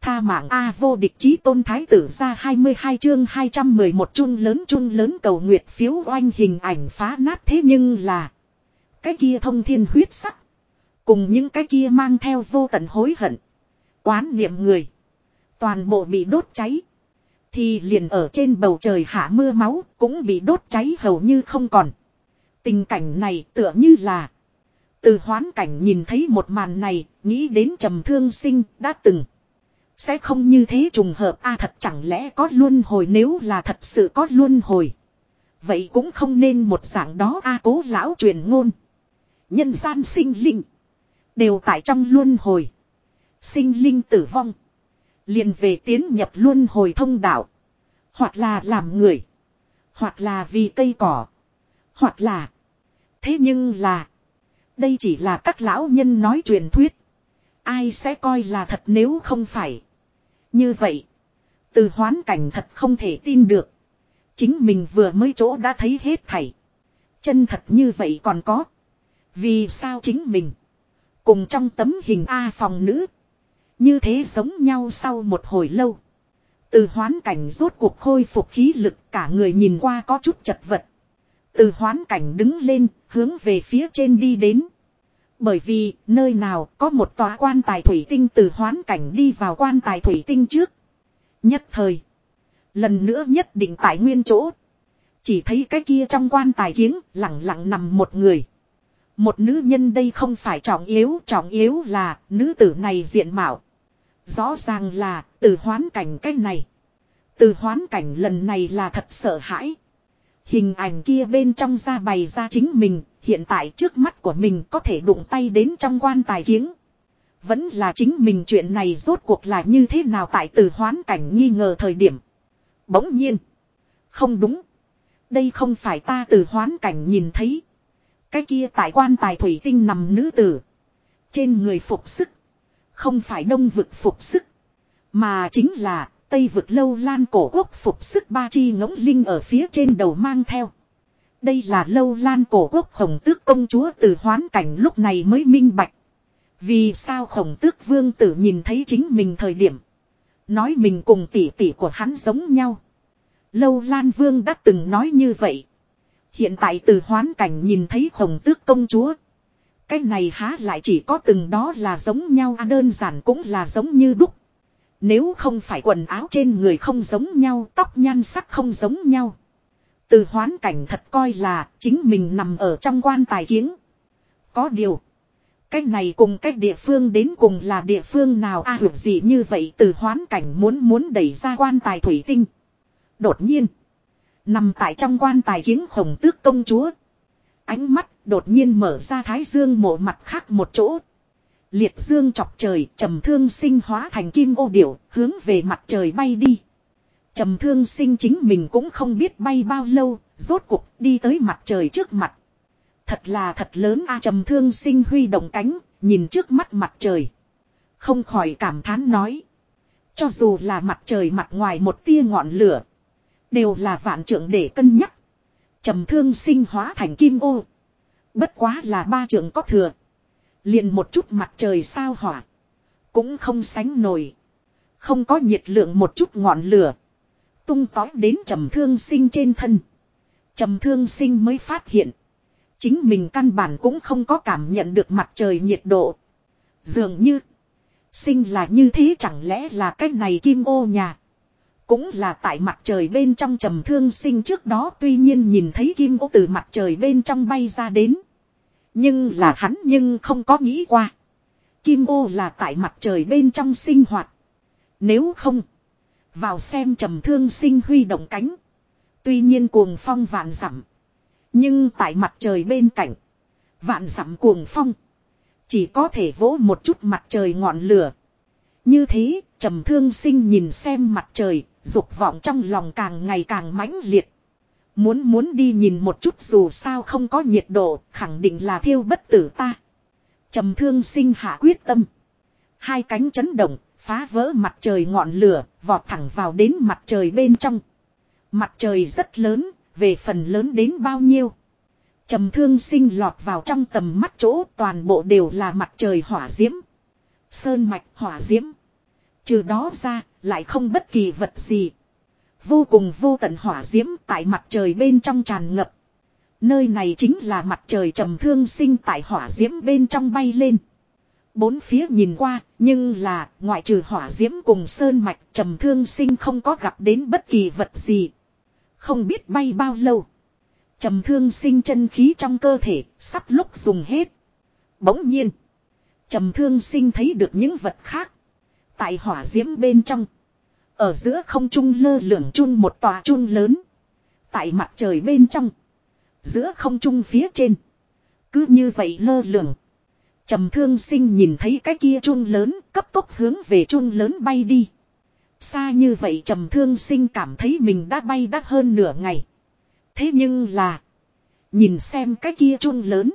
Speaker 1: Tha mạng A vô địch chí tôn thái tử ra 22 chương 211 chun lớn chun lớn cầu nguyệt phiếu oanh hình ảnh phá nát thế nhưng là. Cái kia thông thiên huyết sắc. Cùng những cái kia mang theo vô tận hối hận. Quán niệm người. Toàn bộ bị đốt cháy. Thì liền ở trên bầu trời hạ mưa máu cũng bị đốt cháy hầu như không còn. Tình cảnh này tựa như là. Từ hoán cảnh nhìn thấy một màn này, nghĩ đến trầm thương sinh đã từng. Sẽ không như thế trùng hợp a, thật chẳng lẽ có luân hồi nếu là thật sự có luân hồi. Vậy cũng không nên một dạng đó a, cố lão truyền ngôn. Nhân gian sinh linh. Đều tại trong luân hồi. Sinh linh tử vong. liền về tiến nhập luân hồi thông đạo. Hoặc là làm người. Hoặc là vì cây cỏ. Hoặc là. Thế nhưng là. Đây chỉ là các lão nhân nói truyền thuyết. Ai sẽ coi là thật nếu không phải. Như vậy. Từ hoán cảnh thật không thể tin được. Chính mình vừa mới chỗ đã thấy hết thảy. Chân thật như vậy còn có. Vì sao chính mình. Cùng trong tấm hình A phòng nữ. Như thế giống nhau sau một hồi lâu. Từ hoán cảnh rốt cuộc khôi phục khí lực cả người nhìn qua có chút chật vật. Từ hoán cảnh đứng lên, hướng về phía trên đi đến. Bởi vì, nơi nào có một tòa quan tài thủy tinh từ hoán cảnh đi vào quan tài thủy tinh trước. Nhất thời. Lần nữa nhất định tại nguyên chỗ. Chỉ thấy cái kia trong quan tài kiếng lặng lặng nằm một người. Một nữ nhân đây không phải trọng yếu, trọng yếu là nữ tử này diện mạo. Rõ ràng là từ hoán cảnh cái này. Từ hoán cảnh lần này là thật sợ hãi. Hình ảnh kia bên trong ra bày ra chính mình, hiện tại trước mắt của mình có thể đụng tay đến trong quan tài kiếng. Vẫn là chính mình chuyện này rốt cuộc là như thế nào tại từ hoán cảnh nghi ngờ thời điểm. Bỗng nhiên. Không đúng. Đây không phải ta từ hoán cảnh nhìn thấy. Cái kia tại quan tài thủy tinh nằm nữ tử. Trên người phục sức. Không phải đông vực phục sức. Mà chính là Tây vực lâu lan cổ quốc phục sức ba chi ngỗng linh ở phía trên đầu mang theo. Đây là lâu lan cổ quốc khổng tước công chúa từ hoán cảnh lúc này mới minh bạch. Vì sao khổng tước vương tử nhìn thấy chính mình thời điểm. Nói mình cùng tỷ tỷ của hắn giống nhau. Lâu lan vương đã từng nói như vậy. Hiện tại từ hoán cảnh nhìn thấy khổng tước công chúa. Cái này há lại chỉ có từng đó là giống nhau à đơn giản cũng là giống như đúc. Nếu không phải quần áo trên người không giống nhau, tóc nhan sắc không giống nhau. Từ hoán cảnh thật coi là chính mình nằm ở trong quan tài kiếng. Có điều. Cái này cùng cách địa phương đến cùng là địa phương nào a à, gì như vậy từ hoán cảnh muốn muốn đẩy ra quan tài thủy tinh. Đột nhiên. Nằm tại trong quan tài kiếng khổng tước công chúa. Ánh mắt đột nhiên mở ra thái dương mộ mặt khác một chỗ. Liệt dương chọc trời trầm thương sinh hóa thành kim ô điểu hướng về mặt trời bay đi. Trầm thương sinh chính mình cũng không biết bay bao lâu, rốt cuộc đi tới mặt trời trước mặt. Thật là thật lớn a trầm thương sinh huy động cánh, nhìn trước mắt mặt trời. Không khỏi cảm thán nói. Cho dù là mặt trời mặt ngoài một tia ngọn lửa. Đều là vạn trưởng để cân nhắc. trầm thương sinh hóa thành kim ô. Bất quá là ba trưởng có thừa. liền một chút mặt trời sao hỏa. Cũng không sánh nổi. Không có nhiệt lượng một chút ngọn lửa. Tung tói đến trầm thương sinh trên thân. Trầm thương sinh mới phát hiện. Chính mình căn bản cũng không có cảm nhận được mặt trời nhiệt độ. Dường như. Sinh là như thế chẳng lẽ là cái này kim ô nhà. Cũng là tại mặt trời bên trong trầm thương sinh trước đó tuy nhiên nhìn thấy kim ô từ mặt trời bên trong bay ra đến. Nhưng là hắn nhưng không có nghĩ qua. Kim ô là tại mặt trời bên trong sinh hoạt. Nếu không. Vào xem trầm thương sinh huy động cánh. Tuy nhiên cuồng phong vạn dặm Nhưng tại mặt trời bên cạnh. Vạn dặm cuồng phong. Chỉ có thể vỗ một chút mặt trời ngọn lửa. Như thế, trầm thương sinh nhìn xem mặt trời, dục vọng trong lòng càng ngày càng mãnh liệt. Muốn muốn đi nhìn một chút dù sao không có nhiệt độ, khẳng định là thiêu bất tử ta. Trầm thương sinh hạ quyết tâm. Hai cánh chấn động, phá vỡ mặt trời ngọn lửa, vọt thẳng vào đến mặt trời bên trong. Mặt trời rất lớn, về phần lớn đến bao nhiêu. Trầm thương sinh lọt vào trong tầm mắt chỗ toàn bộ đều là mặt trời hỏa diễm. Sơn mạch hỏa diễm. Trừ đó ra, lại không bất kỳ vật gì. Vô cùng vô tận hỏa diễm tại mặt trời bên trong tràn ngập. Nơi này chính là mặt trời trầm thương sinh tại hỏa diễm bên trong bay lên. Bốn phía nhìn qua, nhưng là, ngoại trừ hỏa diễm cùng sơn mạch trầm thương sinh không có gặp đến bất kỳ vật gì. Không biết bay bao lâu. Trầm thương sinh chân khí trong cơ thể, sắp lúc dùng hết. Bỗng nhiên, trầm thương sinh thấy được những vật khác. Tại hỏa diễm bên trong. Ở giữa không trung lơ lửng chun một tòa chun lớn. Tại mặt trời bên trong. Giữa không trung phía trên. Cứ như vậy lơ lửng. Trầm thương sinh nhìn thấy cái kia chun lớn, cấp tốc hướng về chun lớn bay đi. Xa như vậy trầm thương sinh cảm thấy mình đã bay đắt hơn nửa ngày. Thế nhưng là. Nhìn xem cái kia chun lớn.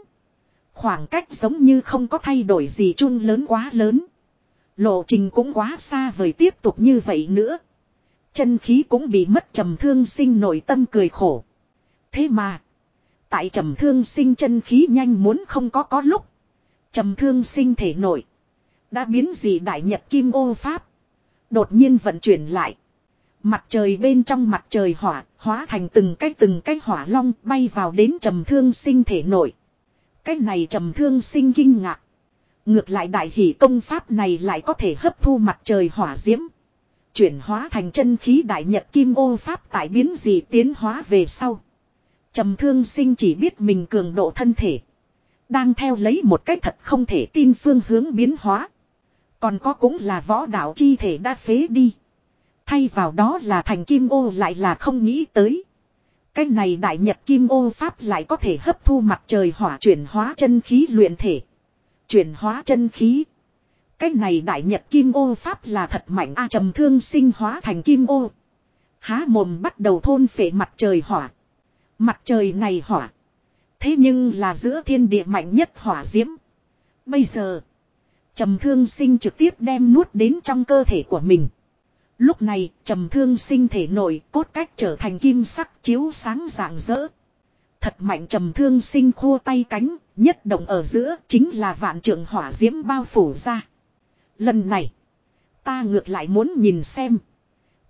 Speaker 1: Khoảng cách giống như không có thay đổi gì chun lớn quá lớn. Lộ trình cũng quá xa vời tiếp tục như vậy nữa. Chân khí cũng bị mất trầm thương sinh nội tâm cười khổ. Thế mà. Tại trầm thương sinh chân khí nhanh muốn không có có lúc. Trầm thương sinh thể nội. Đã biến gì đại nhật kim ô pháp. Đột nhiên vận chuyển lại. Mặt trời bên trong mặt trời hỏa, hóa thành từng cái từng cái hỏa long bay vào đến trầm thương sinh thể nội. Cái này trầm thương sinh kinh ngạc. Ngược lại đại hỷ công pháp này lại có thể hấp thu mặt trời hỏa diễm. Chuyển hóa thành chân khí đại nhật kim ô pháp tại biến gì tiến hóa về sau. Trầm thương sinh chỉ biết mình cường độ thân thể. Đang theo lấy một cách thật không thể tin phương hướng biến hóa. Còn có cũng là võ đạo chi thể đã phế đi. Thay vào đó là thành kim ô lại là không nghĩ tới. Cái này đại nhật kim ô pháp lại có thể hấp thu mặt trời hỏa chuyển hóa chân khí luyện thể. Chuyển hóa chân khí. Cái này đại nhật kim ô pháp là thật mạnh a trầm thương sinh hóa thành kim ô. Há mồm bắt đầu thôn phệ mặt trời hỏa. Mặt trời này hỏa. Thế nhưng là giữa thiên địa mạnh nhất hỏa diễm. Bây giờ. Trầm thương sinh trực tiếp đem nuốt đến trong cơ thể của mình. Lúc này trầm thương sinh thể nội cốt cách trở thành kim sắc chiếu sáng rạng rỡ. Thật mạnh trầm thương sinh khô tay cánh, nhất động ở giữa chính là vạn trượng hỏa diễm bao phủ ra. Lần này, ta ngược lại muốn nhìn xem.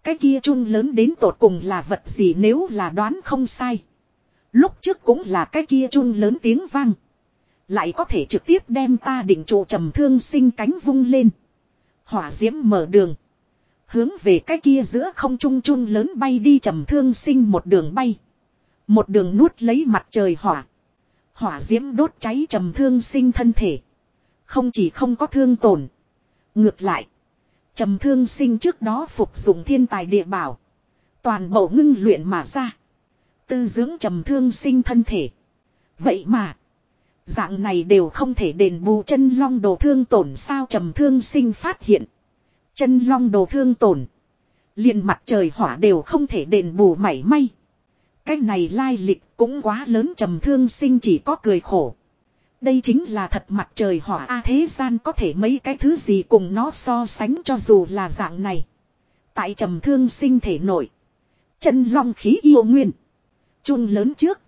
Speaker 1: Cái kia chun lớn đến tột cùng là vật gì nếu là đoán không sai. Lúc trước cũng là cái kia chun lớn tiếng vang. Lại có thể trực tiếp đem ta định trụ trầm thương sinh cánh vung lên. Hỏa diễm mở đường. Hướng về cái kia giữa không trung chun lớn bay đi trầm thương sinh một đường bay. Một đường nuốt lấy mặt trời hỏa. Hỏa diễm đốt cháy trầm thương sinh thân thể. Không chỉ không có thương tổn. Ngược lại. Trầm thương sinh trước đó phục dụng thiên tài địa bảo. Toàn bộ ngưng luyện mà ra. Tư dưỡng trầm thương sinh thân thể. Vậy mà. Dạng này đều không thể đền bù chân long đồ thương tổn sao trầm thương sinh phát hiện. Chân long đồ thương tổn. liền mặt trời hỏa đều không thể đền bù mảy may. Cái này lai lịch cũng quá lớn trầm thương sinh chỉ có cười khổ. Đây chính là thật mặt trời hỏa A thế gian có thể mấy cái thứ gì cùng nó so sánh cho dù là dạng này. Tại trầm thương sinh thể nội. Chân long khí yêu nguyên. Chun lớn trước.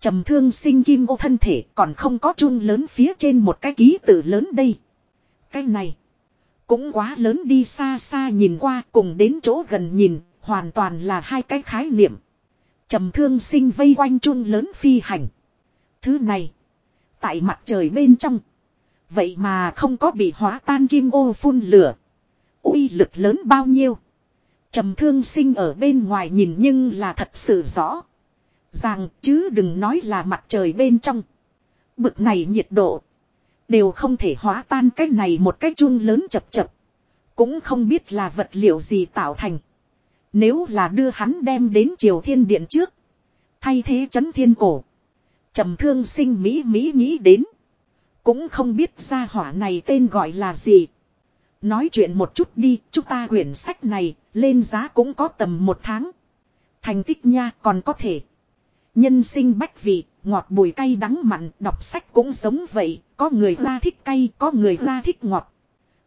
Speaker 1: Trầm thương sinh kim ô thân thể còn không có chun lớn phía trên một cái ký tự lớn đây. Cái này. Cũng quá lớn đi xa xa nhìn qua cùng đến chỗ gần nhìn. Hoàn toàn là hai cái khái niệm. Trầm thương sinh vây quanh chun lớn phi hành. Thứ này. Tại mặt trời bên trong. Vậy mà không có bị hóa tan kim ô phun lửa. uy lực lớn bao nhiêu. Trầm thương sinh ở bên ngoài nhìn nhưng là thật sự rõ. Rằng chứ đừng nói là mặt trời bên trong. Bực này nhiệt độ. Đều không thể hóa tan cái này một cái chun lớn chập chập. Cũng không biết là vật liệu gì tạo thành. Nếu là đưa hắn đem đến triều thiên điện trước. Thay thế chấn thiên cổ. trầm thương sinh Mỹ Mỹ nghĩ đến. Cũng không biết ra hỏa này tên gọi là gì. Nói chuyện một chút đi, chúng ta quyển sách này, lên giá cũng có tầm một tháng. Thành tích nha còn có thể. Nhân sinh bách vị, ngọt bùi cay đắng mặn, đọc sách cũng giống vậy, có người la thích cay, có người la thích ngọt.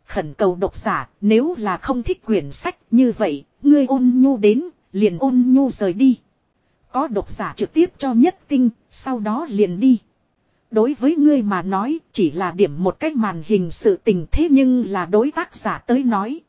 Speaker 1: Khẩn cầu độc giả, nếu là không thích quyển sách như vậy, ngươi ôn nhu đến, liền ôn nhu rời đi. Có độc giả trực tiếp cho nhất tinh, sau đó liền đi. Đối với ngươi mà nói, chỉ là điểm một cách màn hình sự tình thế nhưng là đối tác giả tới nói.